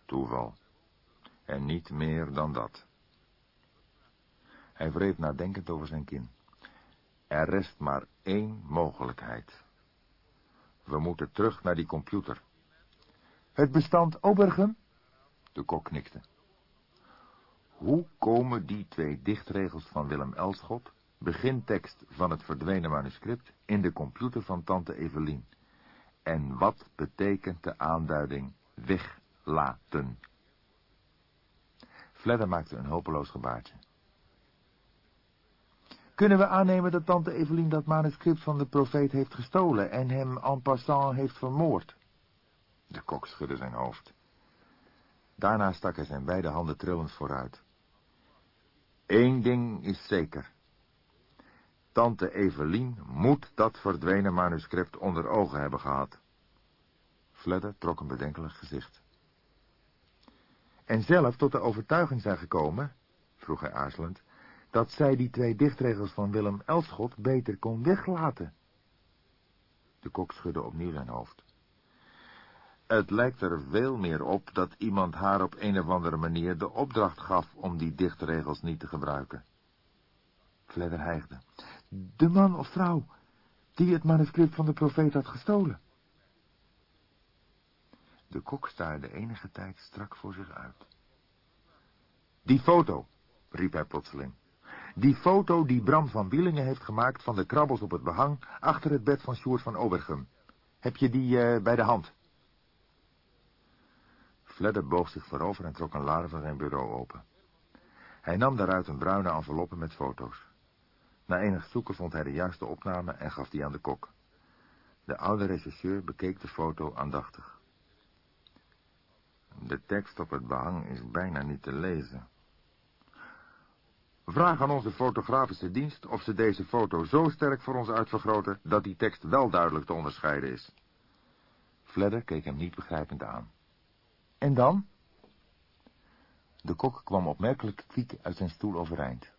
Toeval. En niet meer dan dat. Hij wreef nadenkend over zijn kin. Er rest maar één mogelijkheid. We moeten terug naar die computer. Het bestand Obergem? De kok knikte. Hoe komen die twee dichtregels van Willem Elschot, begintekst van het verdwenen manuscript, in de computer van tante Evelien? En wat betekent de aanduiding weglaten? Fledder maakte een hopeloos gebaartje. Kunnen we aannemen dat tante Evelien dat manuscript van de profeet heeft gestolen en hem en passant heeft vermoord? De kok schudde zijn hoofd. Daarna stak hij zijn beide handen trillend vooruit. Eén ding is zeker. Tante Evelien moet dat verdwenen manuscript onder ogen hebben gehad. Fledder trok een bedenkelijk gezicht. En zelf tot de overtuiging zijn gekomen, vroeg hij aarzelend, dat zij die twee dichtregels van Willem Elschot beter kon weglaten. De kok schudde opnieuw zijn hoofd. Het lijkt er veel meer op dat iemand haar op een of andere manier de opdracht gaf om die dichtregels niet te gebruiken. Fledder hijgde. De man of vrouw die het manuscript van de profeet had gestolen. De kok staarde enige tijd strak voor zich uit. Die foto, riep hij plotseling. Die foto die Bram van Wielingen heeft gemaakt van de krabbels op het behang achter het bed van Sjoerd van Obergum. Heb je die uh, bij de hand? Fledder boog zich voorover en trok een lade van zijn bureau open. Hij nam daaruit een bruine enveloppe met foto's. Na enig zoeken vond hij de juiste opname en gaf die aan de kok. De oude regisseur bekeek de foto aandachtig. De tekst op het behang is bijna niet te lezen. Vraag aan onze fotografische dienst of ze deze foto zo sterk voor ons uitvergroten dat die tekst wel duidelijk te onderscheiden is. Fledder keek hem niet begrijpend aan. En dan? De kok kwam opmerkelijk kwiek uit zijn stoel overeind.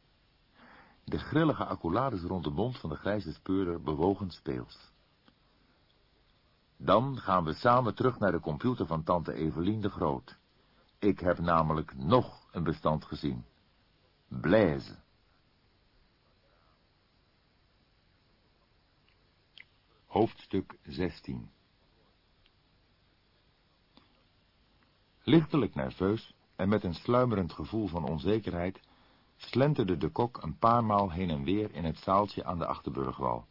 De grillige accolades rond de mond van de grijze speurder bewogen speels. Dan gaan we samen terug naar de computer van tante Evelien de Groot. Ik heb namelijk nog een bestand gezien. Blaise. Hoofdstuk 16 Lichtelijk nerveus en met een sluimerend gevoel van onzekerheid slenterde de kok een paar maal heen en weer in het zaaltje aan de Achterburgwal.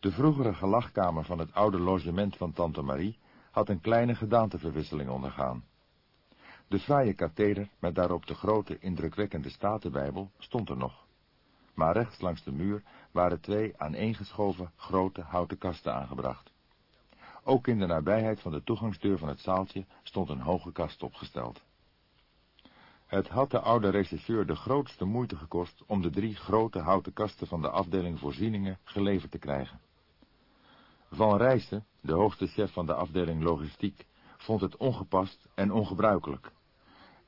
De vroegere gelachkamer van het oude logement van tante Marie had een kleine gedaanteverwisseling ondergaan. De fraaie katheder, met daarop de grote, indrukwekkende statenbijbel, stond er nog. Maar rechts langs de muur waren twee aaneengeschoven grote houten kasten aangebracht. Ook in de nabijheid van de toegangsdeur van het zaaltje stond een hoge kast opgesteld. Het had de oude regisseur de grootste moeite gekost om de drie grote houten kasten van de afdeling voorzieningen geleverd te krijgen. Van Rijssen, de hoogste chef van de afdeling logistiek, vond het ongepast en ongebruikelijk,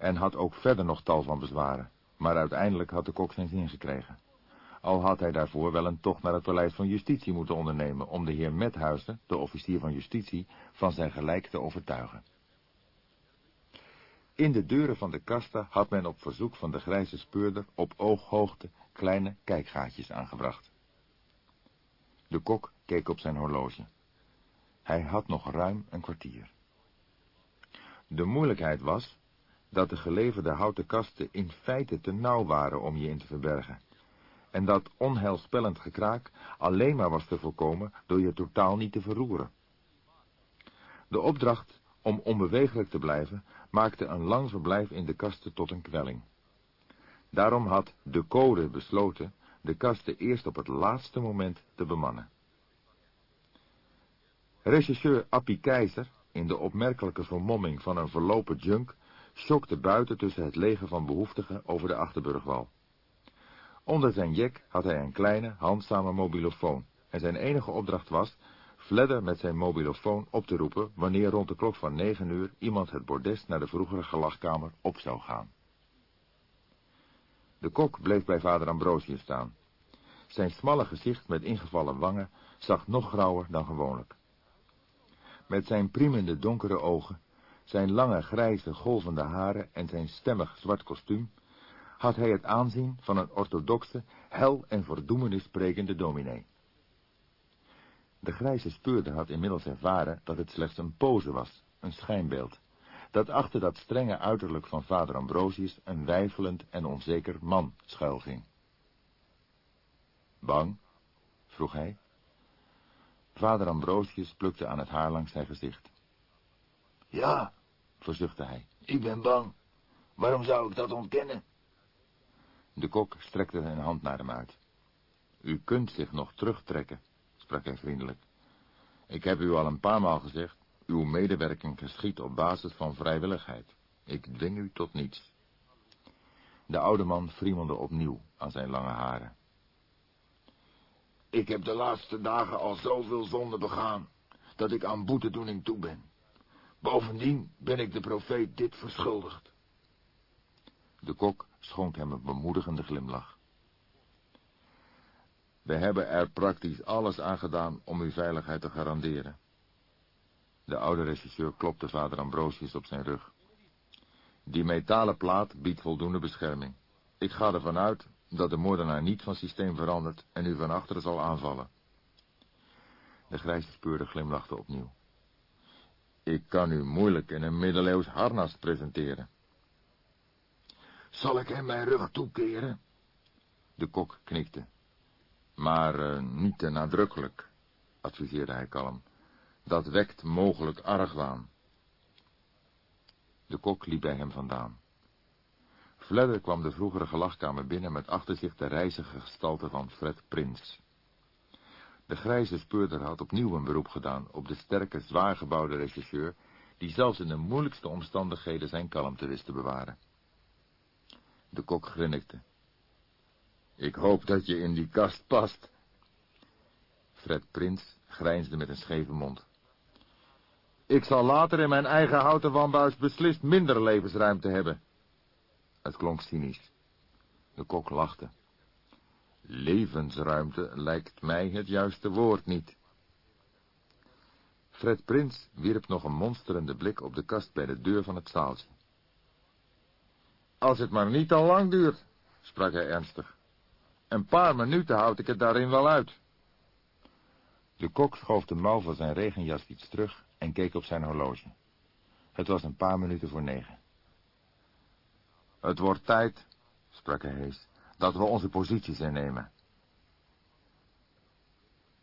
en had ook verder nog tal van bezwaren, maar uiteindelijk had de kok zijn zin gekregen. Al had hij daarvoor wel een tocht naar het paleis van justitie moeten ondernemen om de heer Methuizen, de officier van justitie, van zijn gelijk te overtuigen. In de deuren van de kasten had men op verzoek van de grijze speurder op ooghoogte kleine kijkgaatjes aangebracht. De kok keek op zijn horloge. Hij had nog ruim een kwartier. De moeilijkheid was dat de geleverde houten kasten in feite te nauw waren om je in te verbergen. En dat onheilspellend gekraak alleen maar was te voorkomen door je totaal niet te verroeren. De opdracht om onbewegelijk te blijven maakte een lang verblijf in de kasten tot een kwelling. Daarom had de code besloten de kasten eerst op het laatste moment te bemannen. Regisseur Appie Keizer, in de opmerkelijke vermomming van een verlopen junk, schokte buiten tussen het leger van behoeftigen over de Achterburgwal. Onder zijn jek had hij een kleine, handzame mobilofoon, en zijn enige opdracht was Fledder met zijn mobilofoon op te roepen wanneer rond de klok van negen uur iemand het bordes naar de vroegere gelachkamer op zou gaan. De kok bleef bij vader Ambrosius staan. Zijn smalle gezicht met ingevallen wangen zag nog grauwer dan gewoonlijk. Met zijn priemende donkere ogen, zijn lange grijze golvende haren en zijn stemmig zwart kostuum, had hij het aanzien van een orthodoxe, hel en verdoemenis sprekende dominee. De grijze speurder had inmiddels ervaren dat het slechts een pose was, een schijnbeeld, dat achter dat strenge uiterlijk van vader Ambrosius een weifelend en onzeker man schuilging. Bang? vroeg hij. Vader Ambrosius plukte aan het haar langs zijn gezicht. Ja, verzuchtte hij. Ik ben bang. Waarom zou ik dat ontkennen? De kok strekte zijn hand naar hem uit. U kunt zich nog terugtrekken, sprak hij vriendelijk. Ik heb u al een paar maal gezegd, uw medewerking geschiet op basis van vrijwilligheid. Ik dwing u tot niets. De oude man friemelde opnieuw aan zijn lange haren. Ik heb de laatste dagen al zoveel zonde begaan, dat ik aan boetedoening toe ben. Bovendien ben ik de profeet dit verschuldigd. De kok schonk hem een bemoedigende glimlach. We hebben er praktisch alles aan gedaan om uw veiligheid te garanderen. De oude regisseur klopte vader Ambrosius op zijn rug. Die metalen plaat biedt voldoende bescherming. Ik ga ervan uit dat de moordenaar niet van systeem verandert en u van achteren zal aanvallen. De grijze speurde glimlachte opnieuw. Ik kan u moeilijk in een middeleeuws harnas presenteren. Zal ik hem mijn rug toekeren? De kok knikte. Maar uh, niet te nadrukkelijk, adviseerde hij kalm. Dat wekt mogelijk argwaan. De kok liep bij hem vandaan. Fledder kwam de vroegere gelachkamer binnen met achter zich de reizige gestalte van Fred Prins. De grijze speurder had opnieuw een beroep gedaan op de sterke, zwaargebouwde regisseur, die zelfs in de moeilijkste omstandigheden zijn kalmte wist te bewaren. De kok grinnikte. Ik hoop dat je in die kast past. Fred Prins grijnsde met een scheve mond. Ik zal later in mijn eigen houten wambuis beslist minder levensruimte hebben. Het klonk cynisch. De kok lachte. Levensruimte lijkt mij het juiste woord niet. Fred Prins wierp nog een monsterende blik op de kast bij de deur van het zaaltje. Als het maar niet al lang duurt, sprak hij ernstig. Een paar minuten houd ik het daarin wel uit. De kok schoof de mouw van zijn regenjas iets terug en keek op zijn horloge. Het was een paar minuten voor negen. Het wordt tijd, sprak hij hees, dat we onze posities innemen.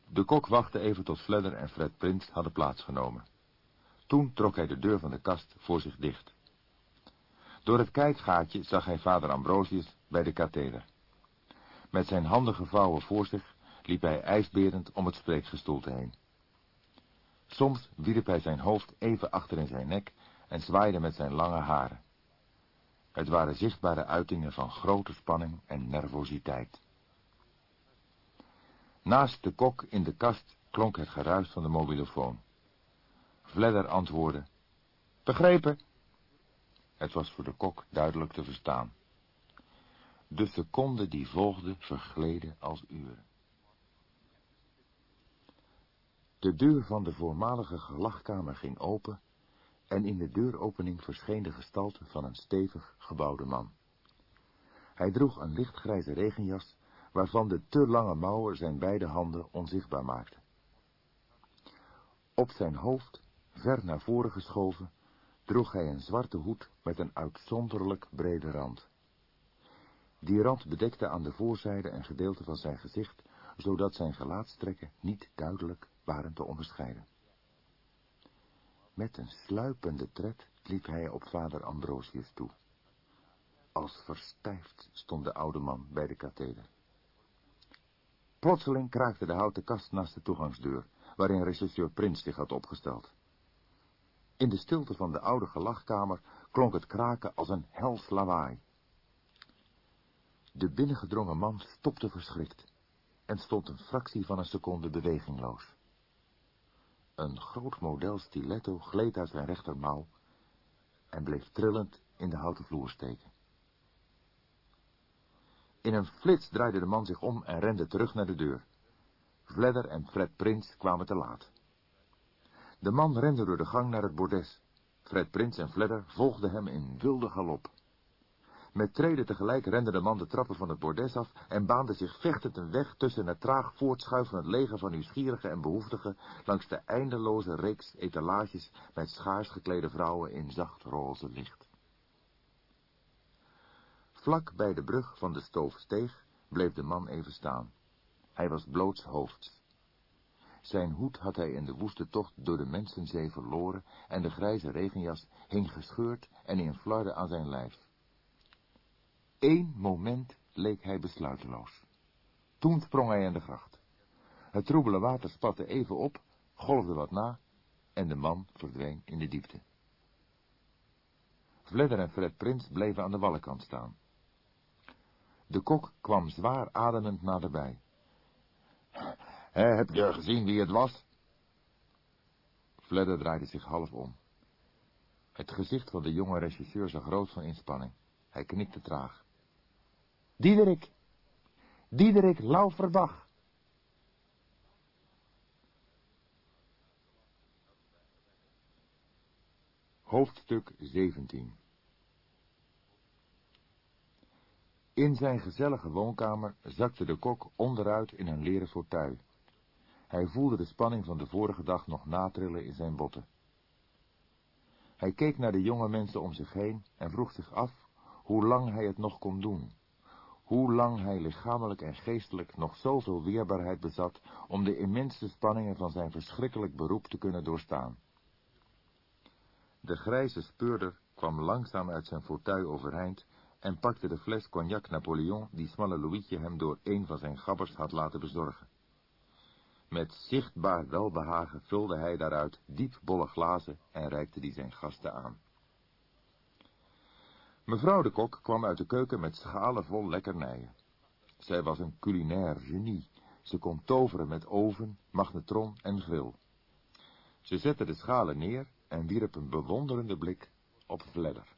De kok wachtte even tot Fledder en Fred Prins hadden plaatsgenomen. Toen trok hij de deur van de kast voor zich dicht. Door het kijkgaatje zag hij vader Ambrosius bij de katheder. Met zijn handen gevouwen voor zich liep hij ijsberend om het spreekgestoelte heen. Soms wierp hij zijn hoofd even achter in zijn nek en zwaaide met zijn lange haren. Het waren zichtbare uitingen van grote spanning en nervositeit. Naast de kok in de kast klonk het geruis van de mobilofoon. Vledder antwoordde, begrepen. Het was voor de kok duidelijk te verstaan. De seconden die volgden vergleden als uren. De deur van de voormalige gelachkamer ging open en in de deuropening verscheen de gestalte van een stevig gebouwde man. Hij droeg een lichtgrijze regenjas waarvan de te lange mouwen zijn beide handen onzichtbaar maakten. Op zijn hoofd, ver naar voren geschoven, droeg hij een zwarte hoed met een uitzonderlijk brede rand. Die rand bedekte aan de voorzijde een gedeelte van zijn gezicht, zodat zijn gelaatstrekken niet duidelijk waren te onderscheiden. Met een sluipende tred liep hij op vader Ambrosius toe. Als verstijfd stond de oude man bij de katheder. Plotseling kraakte de houten kast naast de toegangsdeur, waarin regisseur Prins zich had opgesteld. In de stilte van de oude gelachkamer klonk het kraken als een hels lawaai. De binnengedrongen man stopte verschrikt en stond een fractie van een seconde bewegingloos. Een groot model stiletto gleed uit zijn rechtermouw en bleef trillend in de houten vloer steken. In een flits draaide de man zich om en rende terug naar de deur. Vledder en Fred Prins kwamen te laat. De man rende door de gang naar het bordes. Fred Prins en Vledder volgden hem in wilde galop. Met treden tegelijk rende de man de trappen van het bordes af en baande zich vechtend een weg tussen het traag voortschuivend leger van nieuwsgierigen en behoeftigen langs de eindeloze reeks etalages met schaars geklede vrouwen in zacht roze licht. Vlak bij de brug van de stoofsteeg bleef de man even staan. Hij was blootshoofds. Zijn hoed had hij in de woeste tocht door de mensenzee verloren en de grijze regenjas hing gescheurd en in flarden aan zijn lijf. Eén moment leek hij besluiteloos. Toen sprong hij in de gracht. Het troebele water spatte even op, golfde wat na en de man verdween in de diepte. Vledder en Fred Prins bleven aan de wallenkant staan. De kok kwam zwaar ademend naderbij. He, heb je gezien wie het was? Fledder draaide zich half om. Het gezicht van de jonge regisseur zag rood van inspanning. Hij knikte traag. Diederik. Diederik Lauverbach. Hoofdstuk 17 In zijn gezellige woonkamer zakte de kok onderuit in een leren fauteuil. Hij voelde de spanning van de vorige dag nog natrillen in zijn botten. Hij keek naar de jonge mensen om zich heen en vroeg zich af hoe lang hij het nog kon doen. Hoe lang hij lichamelijk en geestelijk nog zoveel weerbaarheid bezat om de immense spanningen van zijn verschrikkelijk beroep te kunnen doorstaan. De grijze speurder kwam langzaam uit zijn fauteuil overeind en pakte de fles cognac Napoleon die smalle Louietje hem door een van zijn gabbers had laten bezorgen. Met zichtbaar welbehagen vulde hij daaruit diepbolle glazen en reikte die zijn gasten aan. Mevrouw de kok kwam uit de keuken met schalen vol lekkernijen. Zij was een culinair genie. Ze kon toveren met oven, magnetron en grill. Ze zette de schalen neer en wierp een bewonderende blik op Vledder.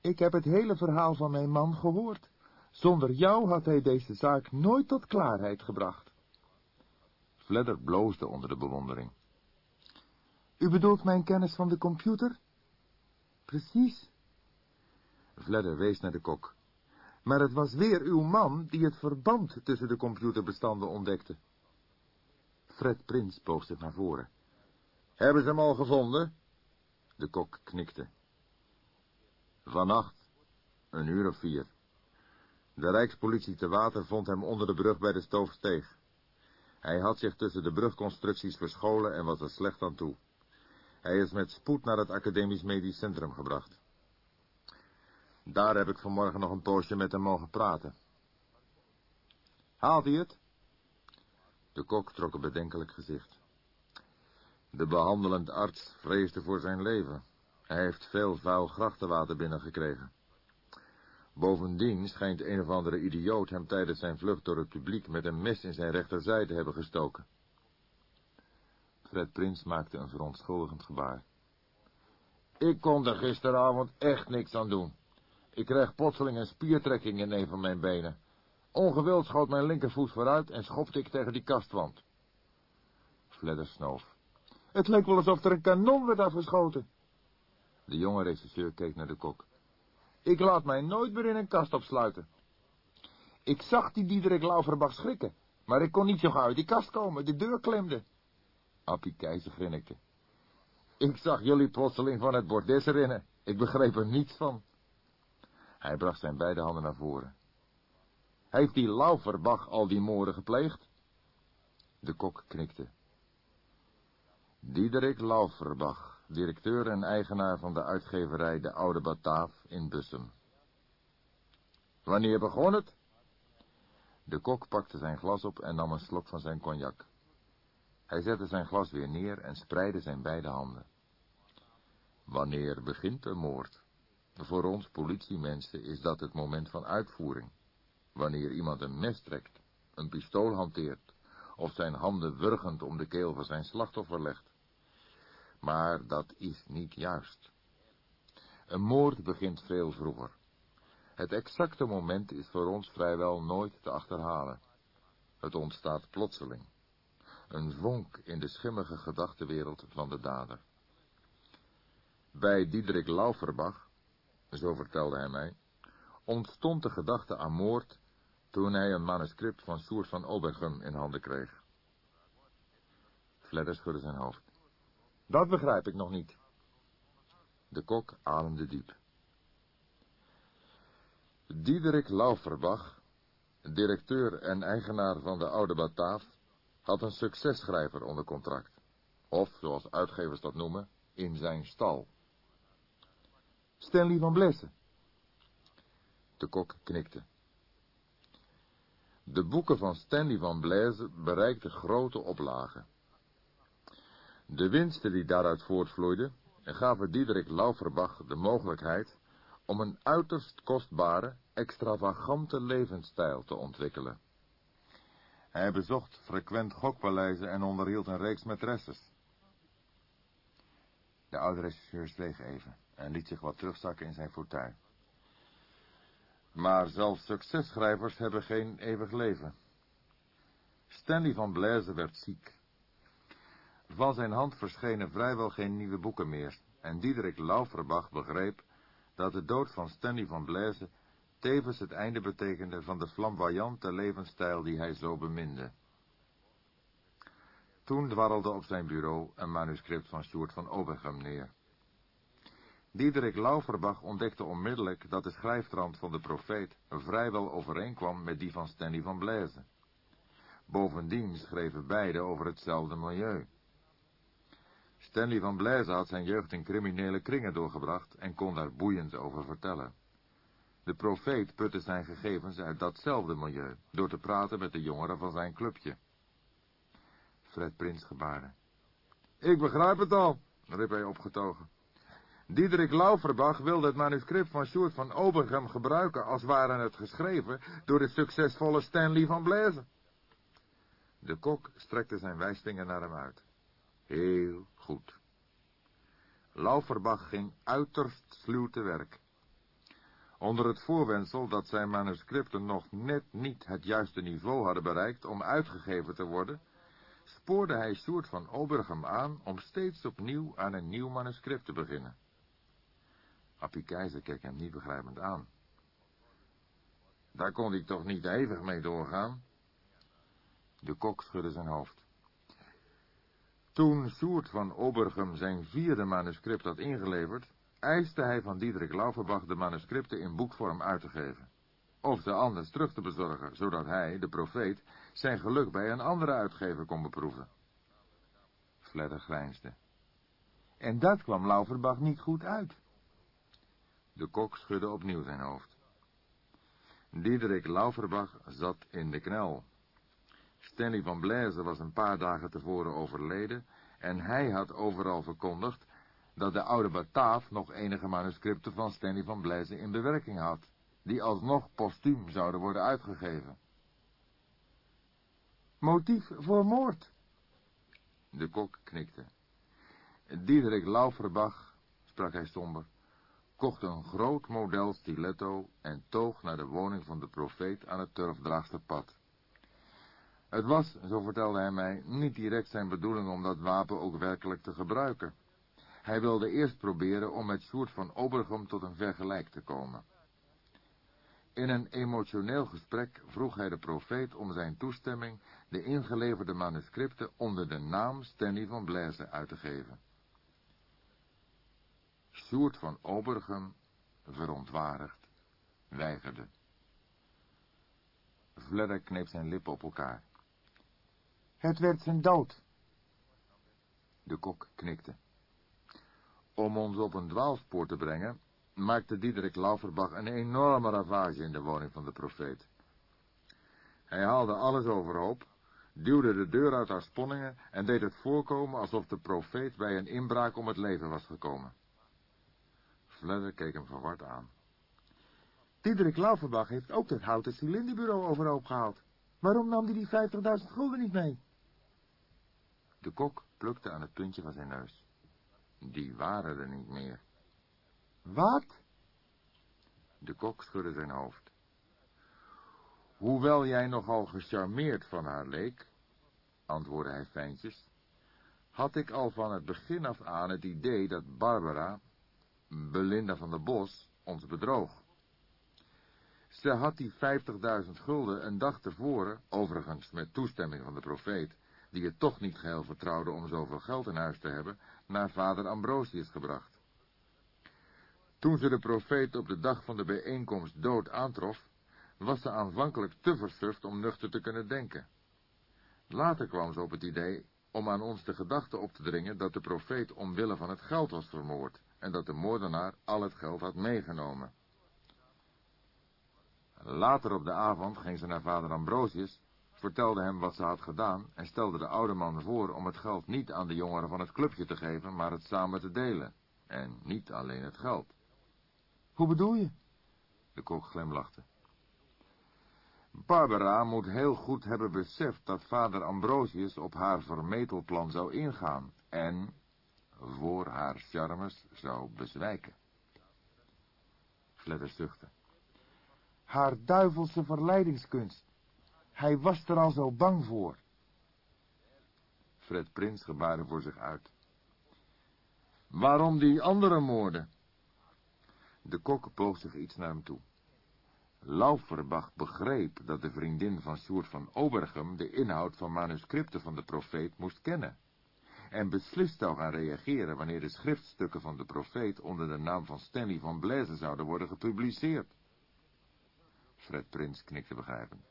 Ik heb het hele verhaal van mijn man gehoord. Zonder jou had hij deze zaak nooit tot klaarheid gebracht. Fledder bloosde onder de bewondering. U bedoelt mijn kennis van de computer? Precies. Fledder wees naar de kok. Maar het was weer uw man die het verband tussen de computerbestanden ontdekte. Fred Prins boog zich naar voren. Hebben ze hem al gevonden? De kok knikte. Vannacht, een uur of vier. De Rijkspolitie te water vond hem onder de brug bij de Stoofsteeg. Hij had zich tussen de brugconstructies verscholen en was er slecht aan toe. Hij is met spoed naar het Academisch Medisch Centrum gebracht. Daar heb ik vanmorgen nog een poosje met hem mogen praten. Haalt hij het? De kok trok een bedenkelijk gezicht. De behandelend arts vreesde voor zijn leven. Hij heeft veel vuil grachtenwater binnengekregen. Bovendien schijnt een of andere idioot hem tijdens zijn vlucht door het publiek met een mes in zijn rechterzij te hebben gestoken. Fred Prins maakte een verontschuldigend gebaar. Ik kon er gisteravond echt niks aan doen. Ik kreeg plotseling een spiertrekking in een van mijn benen. Ongewild schoot mijn linkervoet vooruit en schopte ik tegen die kastwand. Fledder snoof. Het leek wel alsof er een kanon werd afgeschoten. De jonge regisseur keek naar de kok. Ik laat mij nooit meer in een kast opsluiten. Ik zag die Diederik Lauverbach schrikken, maar ik kon niet zo gauw uit die kast komen, de deur klemde. Appie Keizer grinnikte. Ik zag jullie plotseling van het bordes rennen. Ik begreep er niets van. Hij bracht zijn beide handen naar voren. Heeft die Lauverbach al die moorden gepleegd? De kok knikte. Diederik Lauverbach, directeur en eigenaar van de uitgeverij De Oude Bataaf in Bussum. Wanneer begon het? De kok pakte zijn glas op en nam een slok van zijn cognac. Hij zette zijn glas weer neer en spreidde zijn beide handen. Wanneer begint een moord? Voor ons politiemensen is dat het moment van uitvoering. Wanneer iemand een mes trekt, een pistool hanteert, of zijn handen wurgend om de keel van zijn slachtoffer legt. Maar dat is niet juist. Een moord begint veel vroeger. Het exacte moment is voor ons vrijwel nooit te achterhalen. Het ontstaat plotseling. Een vonk in de schimmige gedachtenwereld van de dader. Bij Diederik Lauferbach, zo vertelde hij mij, ontstond de gedachte aan moord toen hij een manuscript van Soert van Obergum in handen kreeg. Fledder schudde zijn hoofd. Dat begrijp ik nog niet. De kok ademde diep. Diederik Lauferbach, directeur en eigenaar van de Oude Bataaf, had een successchrijver onder contract. Of, zoals uitgevers dat noemen, in zijn stal. Stanley van Blessen. De kok knikte. De boeken van Stanley van Blaise bereikten grote oplagen. De winsten die daaruit voortvloeiden, gaven Diederik Lauferbach de mogelijkheid om een uiterst kostbare, extravagante levensstijl te ontwikkelen. Hij bezocht frequent gokpaleizen en onderhield een reeks maîtresses. De oude regisseur zweeg even en liet zich wat terugzakken in zijn fauteuil. Maar zelfs successchrijvers hebben geen eeuwig leven. Stanley van Blaise werd ziek. Van zijn hand verschenen vrijwel geen nieuwe boeken meer, en Diederik Lauferbach begreep dat de dood van Stanley van Blaise tevens het einde betekende van de flamboyante levensstijl die hij zo beminde. Toen dwarrelde op zijn bureau een manuscript van Sjoerd van Obergem neer. Diederik Lauferbach ontdekte onmiddellijk dat de schrijftrand van de profeet vrijwel overeenkwam met die van Stanley van Blaise. Bovendien schreven beide over hetzelfde milieu. Stanley van Blaise had zijn jeugd in criminele kringen doorgebracht en kon daar boeiend over vertellen. De profeet putte zijn gegevens uit datzelfde milieu, door te praten met de jongeren van zijn clubje. Fred Prins gebaarde. Ik begrijp het al, riep hij opgetogen. Diederik Lauferbach wilde het manuscript van Sjoerd van Obergem gebruiken als waren het geschreven door de succesvolle Stanley van Blaise. De kok strekte zijn wijsvinger naar hem uit. Heel goed. Lauferbach ging uiterst sluw te werk. Onder het voorwendsel dat zijn manuscripten nog net niet het juiste niveau hadden bereikt om uitgegeven te worden, spoorde hij Sjoerd van Obergem aan om steeds opnieuw aan een nieuw manuscript te beginnen. Appie Keizer keek hem niet begrijpend aan. Daar kon ik toch niet hevig mee doorgaan? De kok schudde zijn hoofd. Toen Sjoerd van Obergem zijn vierde manuscript had ingeleverd, eiste hij van Diederik Lauferbach de manuscripten in boekvorm uit te geven. Of ze anders terug te bezorgen, zodat hij, de profeet, zijn geluk bij een andere uitgever kon beproeven. Fledder grijnsde. En dat kwam Lauferbach niet goed uit. De kok schudde opnieuw zijn hoofd. Diederik Lauferbach zat in de knel. Stanley van Blaise was een paar dagen tevoren overleden en hij had overal verkondigd dat de oude Bataaf nog enige manuscripten van Stanley van Blaise in bewerking had, die alsnog postuum zouden worden uitgegeven. Motief voor moord? De kok knikte. Diederik Lauferbach, sprak hij somber, kocht een groot model stiletto en toog naar de woning van de profeet aan het Turfdraagsterpad. Het was, zo vertelde hij mij, niet direct zijn bedoeling om dat wapen ook werkelijk te gebruiken. Hij wilde eerst proberen om met Sjoerd van Obergem tot een vergelijk te komen. In een emotioneel gesprek vroeg hij de profeet om zijn toestemming de ingeleverde manuscripten onder de naam Stanley van Blaise uit te geven. Sjoerd van Obergem, verontwaardigd, weigerde. Vledder kneep zijn lippen op elkaar. Het werd zijn dood. De kok knikte. Om ons op een dwaalspoor te brengen, maakte Diederik Lauferbach een enorme ravage in de woning van de profeet. Hij haalde alles overhoop, duwde de deur uit haar sponningen en deed het voorkomen alsof de profeet bij een inbraak om het leven was gekomen. Fledder keek hem verward aan. Diederik Lauferbach heeft ook het houten cilinderbureau overhoop gehaald. Waarom nam hij die 50.000 gulden niet mee? De kok plukte aan het puntje van zijn neus. Die waren er niet meer. Wat? De kok schudde zijn hoofd. Hoewel jij nogal gecharmeerd van haar leek, antwoordde hij fijntjes, had ik al van het begin af aan het idee dat Barbara, Belinda van der Bos, ons bedroog. Ze had die 50.000 gulden een dag tevoren, overigens met toestemming van de profeet, die het toch niet geheel vertrouwde om zoveel geld in huis te hebben, naar vader Ambrosius gebracht. Toen ze de profeet op de dag van de bijeenkomst dood aantrof, was ze aanvankelijk te versuft om nuchter te kunnen denken. Later kwam ze op het idee om aan ons de gedachte op te dringen dat de profeet omwille van het geld was vermoord en dat de moordenaar al het geld had meegenomen. Later op de avond ging ze naar vader Ambrosius, vertelde hem wat ze had gedaan en stelde de oude man voor om het geld niet aan de jongeren van het clubje te geven, maar het samen te delen. En niet alleen het geld. Hoe bedoel je? De kok glimlachte. Barbara moet heel goed hebben beseft dat vader Ambrosius op haar vermetelplan zou ingaan en voor haar charmes zou bezwijken. Fledder zuchtte. Haar duivelse verleidingskunst. Hij was er al zo bang voor. Fred Prins gebaarde voor zich uit. Waarom die andere moorden? De kok boog zich iets naar hem toe. Lauferbach begreep dat de vriendin van Sjoerd van Obergem de inhoud van manuscripten van de profeet moest kennen, en beslist zou gaan reageren wanneer de schriftstukken van de profeet onder de naam van Stanley van Blaise zouden worden gepubliceerd. Fred Prins knikte begrijpend.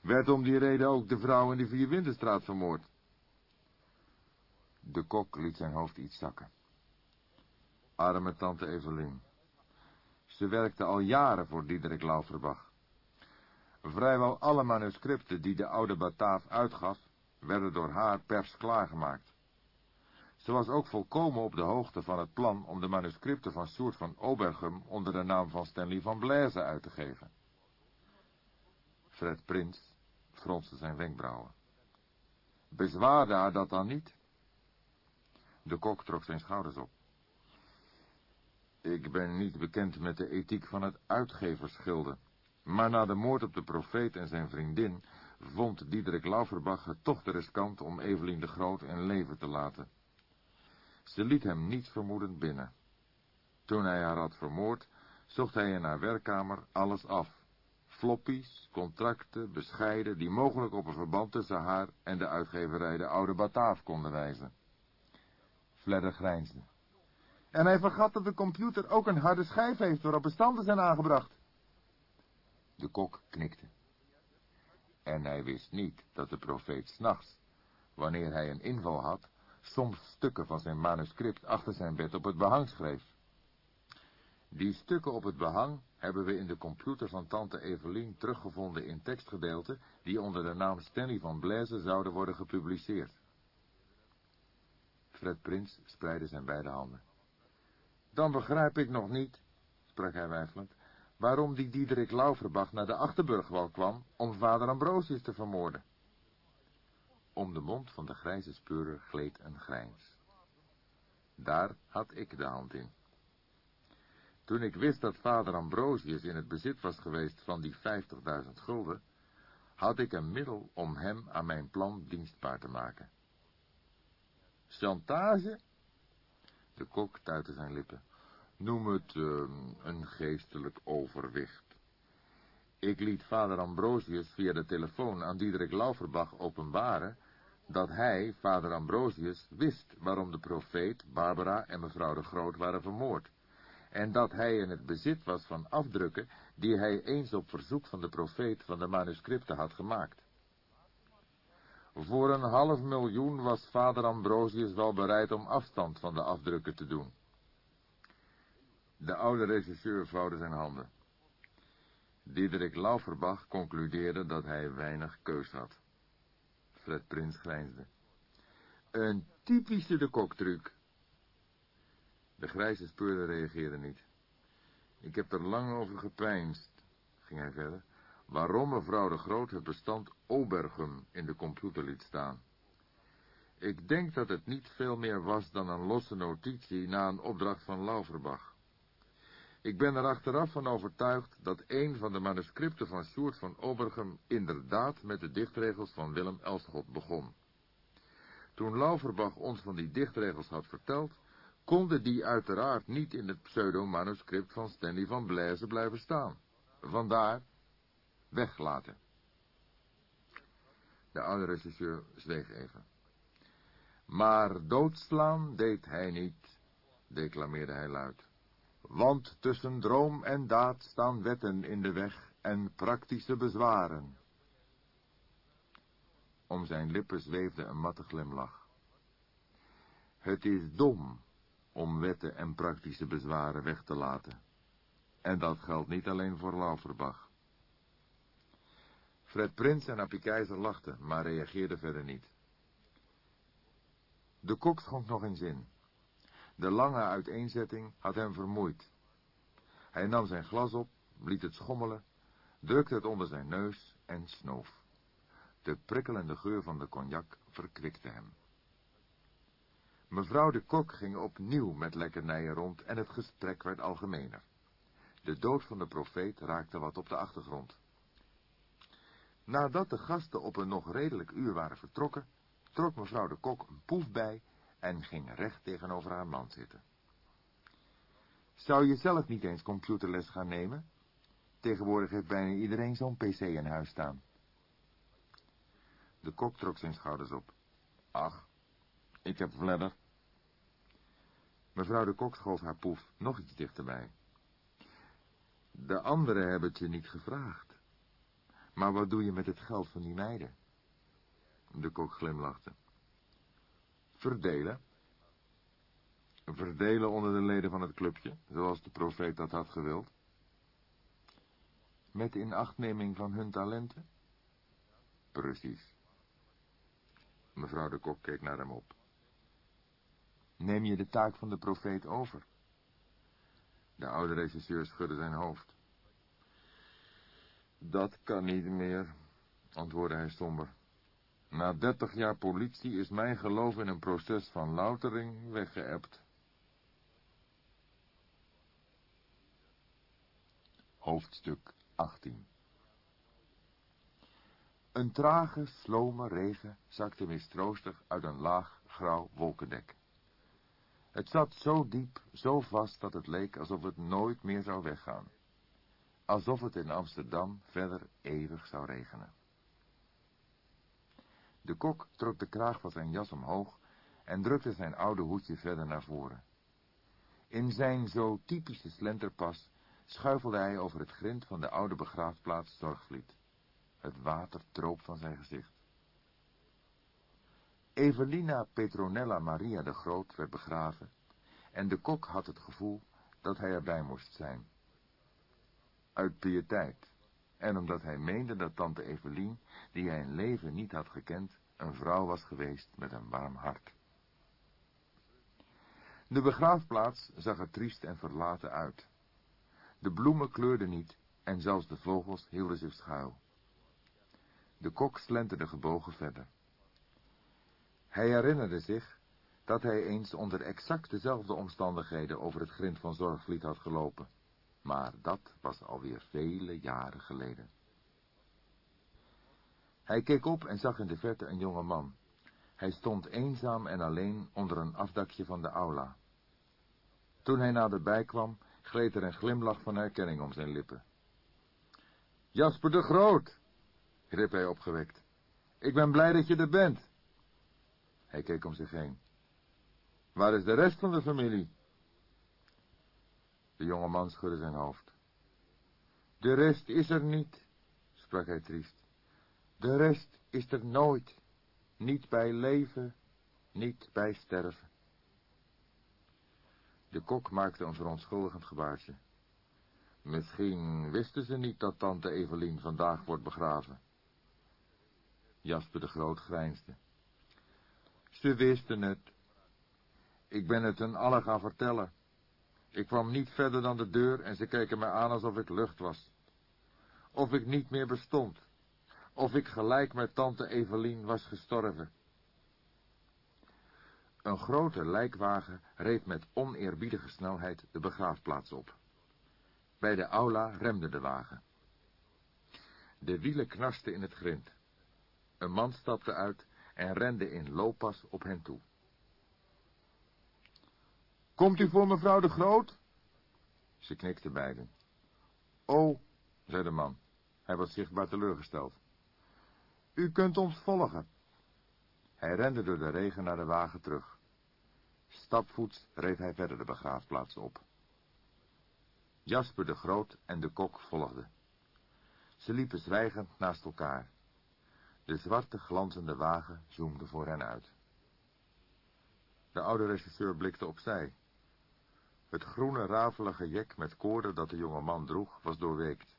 Werd om die reden ook de vrouw in de Vierwindenstraat vermoord? De kok liet zijn hoofd iets zakken. Arme tante Evelien. Ze werkte al jaren voor Diederik Lauferbach. Vrijwel alle manuscripten die de oude Bataaf uitgaf, werden door haar pers klaargemaakt. Ze was ook volkomen op de hoogte van het plan om de manuscripten van Soert van Obergum onder de naam van Stanley van Blaise uit te geven. Fred Prins fronste zijn wenkbrauwen. Bezwaarde haar dat dan niet? De kok trok zijn schouders op. Ik ben niet bekend met de ethiek van het uitgeversschilden, maar na de moord op de profeet en zijn vriendin vond Diederik Lauferbach het toch te riskant om Evelien de Groot in leven te laten. Ze liet hem niet vermoedend binnen. Toen hij haar had vermoord, zocht hij in haar werkkamer alles af. Floppies, contracten, bescheiden, die mogelijk op een verband tussen haar en de uitgeverij de Oude Bataaf konden wijzen. Fledder grijnsde. En hij vergat dat de computer ook een harde schijf heeft waarop bestanden zijn aangebracht. De kok knikte. En hij wist niet dat de profeet s'nachts, wanneer hij een inval had, soms stukken van zijn manuscript achter zijn bed op het behang schreef. Die stukken op het behang hebben we in de computer van tante Evelien teruggevonden in tekstgedeelten die onder de naam Stanley van Blaise zouden worden gepubliceerd. Fred Prins spreidde zijn beide handen. Dan begrijp ik nog niet, sprak hij weifelend, waarom die Diederik Lauverbach naar de Achterburgwal kwam om vader Ambrosius te vermoorden. Om de mond van de grijze speurer gleed een grijns. Daar had ik de hand in. Toen ik wist dat vader Ambrosius in het bezit was geweest van die 50.000 gulden, had ik een middel om hem aan mijn plan dienstbaar te maken. Chantage? De kok tuitte zijn lippen. Noem het uh, een geestelijk overwicht. Ik liet vader Ambrosius via de telefoon aan Diederik Lauferbach openbaren dat hij, vader Ambrosius, wist waarom de profeet, Barbara en mevrouw de Groot waren vermoord, en dat hij in het bezit was van afdrukken die hij eens op verzoek van de profeet van de manuscripten had gemaakt. Voor een half miljoen was vader Ambrosius wel bereid om afstand van de afdrukken te doen. De oude regisseur vouwde zijn handen. Diederik Lauferbach concludeerde dat hij weinig keus had. Fred Prins grijnsde. Een typische de koktruc. De grijze speurder reageerde niet. Ik heb er lang over gepeinsd, ging hij verder, waarom mevrouw de Groot het bestand Obergum in de computer liet staan. Ik denk dat het niet veel meer was dan een losse notitie na een opdracht van Lauverbach. Ik ben er achteraf van overtuigd dat een van de manuscripten van Sjoerd van Obergum inderdaad met de dichtregels van Willem Elschot begon. Toen Lauverbach ons van die dichtregels had verteld, konden die uiteraard niet in het pseudo-manuscript van Stanley van Blaise blijven staan. Vandaar weglaten. De oude regisseur zweeg even. Maar doodslaan deed hij niet, declameerde hij luid. Want tussen droom en daad staan wetten in de weg en praktische bezwaren. Om zijn lippen zweefde een matte glimlach. Het is dom om wetten en praktische bezwaren weg te laten. En dat geldt niet alleen voor Lauferbach. Fred Prins en Appie Keizer lachten, maar reageerden verder niet. De kok schonk nog in zin. De lange uiteenzetting had hem vermoeid. Hij nam zijn glas op, liet het schommelen, drukte het onder zijn neus en snoof. De prikkelende geur van de cognac verkwikte hem. Mevrouw de kok ging opnieuw met lekkernijen rond en het gesprek werd algemener. De dood van de profeet raakte wat op de achtergrond. Nadat de gasten op een nog redelijk uur waren vertrokken, trok mevrouw de kok een poef bij en ging recht tegenover haar man zitten. Zou je zelf niet eens computerles gaan nemen? Tegenwoordig heeft bijna iedereen zo'n pc in huis staan. De kok trok zijn schouders op. Ach, ik heb vledder. Mevrouw de kok schoof haar poef nog iets dichterbij. De anderen hebben het je niet gevraagd. Maar wat doe je met het geld van die meiden? De kok glimlachte. Verdelen. Verdelen onder de leden van het clubje, zoals de profeet dat had gewild. Met inachtneming van hun talenten? Precies. Mevrouw de kok keek naar hem op. Neem je de taak van de profeet over? De oude regisseur schudde zijn hoofd. Dat kan niet meer, antwoordde hij somber. Na dertig jaar politie is mijn geloof in een proces van loutering weggeëpt. Hoofdstuk 18 Een trage, slome regen zakte mistroostig uit een laag, grauw wolkendek. Het zat zo diep, zo vast, dat het leek alsof het nooit meer zou weggaan. Alsof het in Amsterdam verder eeuwig zou regenen. De kok trok de kraag van zijn jas omhoog en drukte zijn oude hoedje verder naar voren. In zijn zo typische slenterpas schuifelde hij over het grind van de oude begraafplaats Zorgvliet. Het water troop van zijn gezicht. Evelina Petronella Maria de Groot werd begraven en de kok had het gevoel dat hij erbij moest zijn. Uit pietijd en omdat hij meende dat tante Evelien, die hij een leven niet had gekend, een vrouw was geweest met een warm hart. De begraafplaats zag er triest en verlaten uit. De bloemen kleurden niet en zelfs de vogels hielden zich schuil. De kok slenterde gebogen verder. Hij herinnerde zich dat hij eens onder exact dezelfde omstandigheden over het grind van Zorgvliet had gelopen, maar dat was alweer vele jaren geleden. Hij keek op en zag in de verte een jonge man. Hij stond eenzaam en alleen onder een afdakje van de aula. Toen hij naderbij kwam, gleed er een glimlach van herkenning om zijn lippen. Jasper de Groot, riep hij opgewekt. Ik ben blij dat je er bent. Hij keek om zich heen. Waar is de rest van de familie? De jonge man schudde zijn hoofd. De rest is er niet, sprak hij triest. De rest is er nooit. Niet bij leven, niet bij sterven. De kok maakte een verontschuldigend gebaartje. Misschien wisten ze niet dat tante Evelien vandaag wordt begraven. Jasper de Groot grijnsde. Ze wisten het. Ik ben het hun allen gaan vertellen. Ik kwam niet verder dan de deur en ze keken mij aan alsof ik lucht was. Of ik niet meer bestond. Of ik gelijk met tante Evelien was gestorven. Een grote lijkwagen reed met oneerbiedige snelheid de begraafplaats op. Bij de aula remde de wagen. De wielen knarsten in het grind. Een man stapte uit en rende in looppas op hen toe. Komt u voor mevrouw de Groot? Ze knikten beiden. Oh, zei de man. Hij was zichtbaar teleurgesteld. U kunt ons volgen. Hij rende door de regen naar de wagen terug. Stapvoets reed hij verder de begraafplaats op. Jasper de Groot en de kok volgden. Ze liepen zwijgend naast elkaar. De zwarte glanzende wagen zoomde voor hen uit. De oude regisseur blikte opzij. Het groene rafelige jek met koorden dat de jonge man droeg was doorweekt.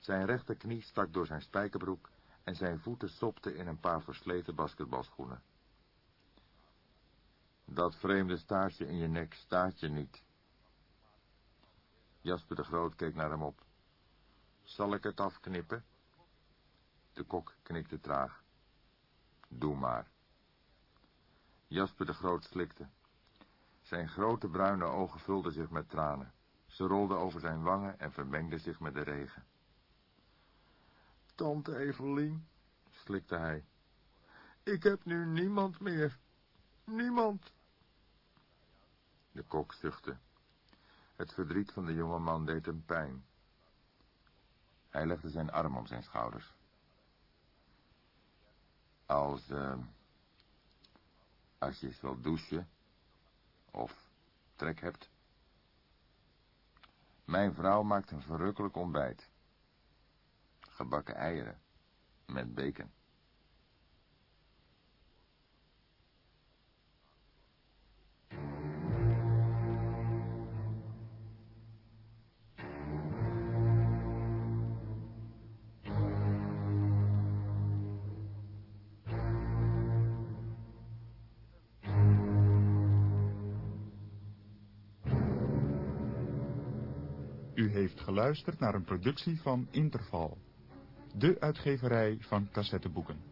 Zijn rechterknie stak door zijn spijkerbroek en zijn voeten sopten in een paar versleten basketbalschoenen. Dat vreemde staartje in je nek staat je niet. Jasper de Groot keek naar hem op. Zal ik het afknippen? De kok knikte traag. Doe maar. Jasper de Groot slikte. Zijn grote bruine ogen vulden zich met tranen. Ze rolden over zijn wangen en vermengden zich met de regen. Tante Evelien, slikte hij. Ik heb nu niemand meer. Niemand. De kok zuchtte. Het verdriet van de jonge man deed hem pijn. Hij legde zijn arm om zijn schouders. Als, uh, als je eens wil douchen, of trek hebt. Mijn vrouw maakt een verrukkelijk ontbijt. Gebakken eieren, met bacon. Geluisterd naar een productie van Interval, de uitgeverij van cassetteboeken.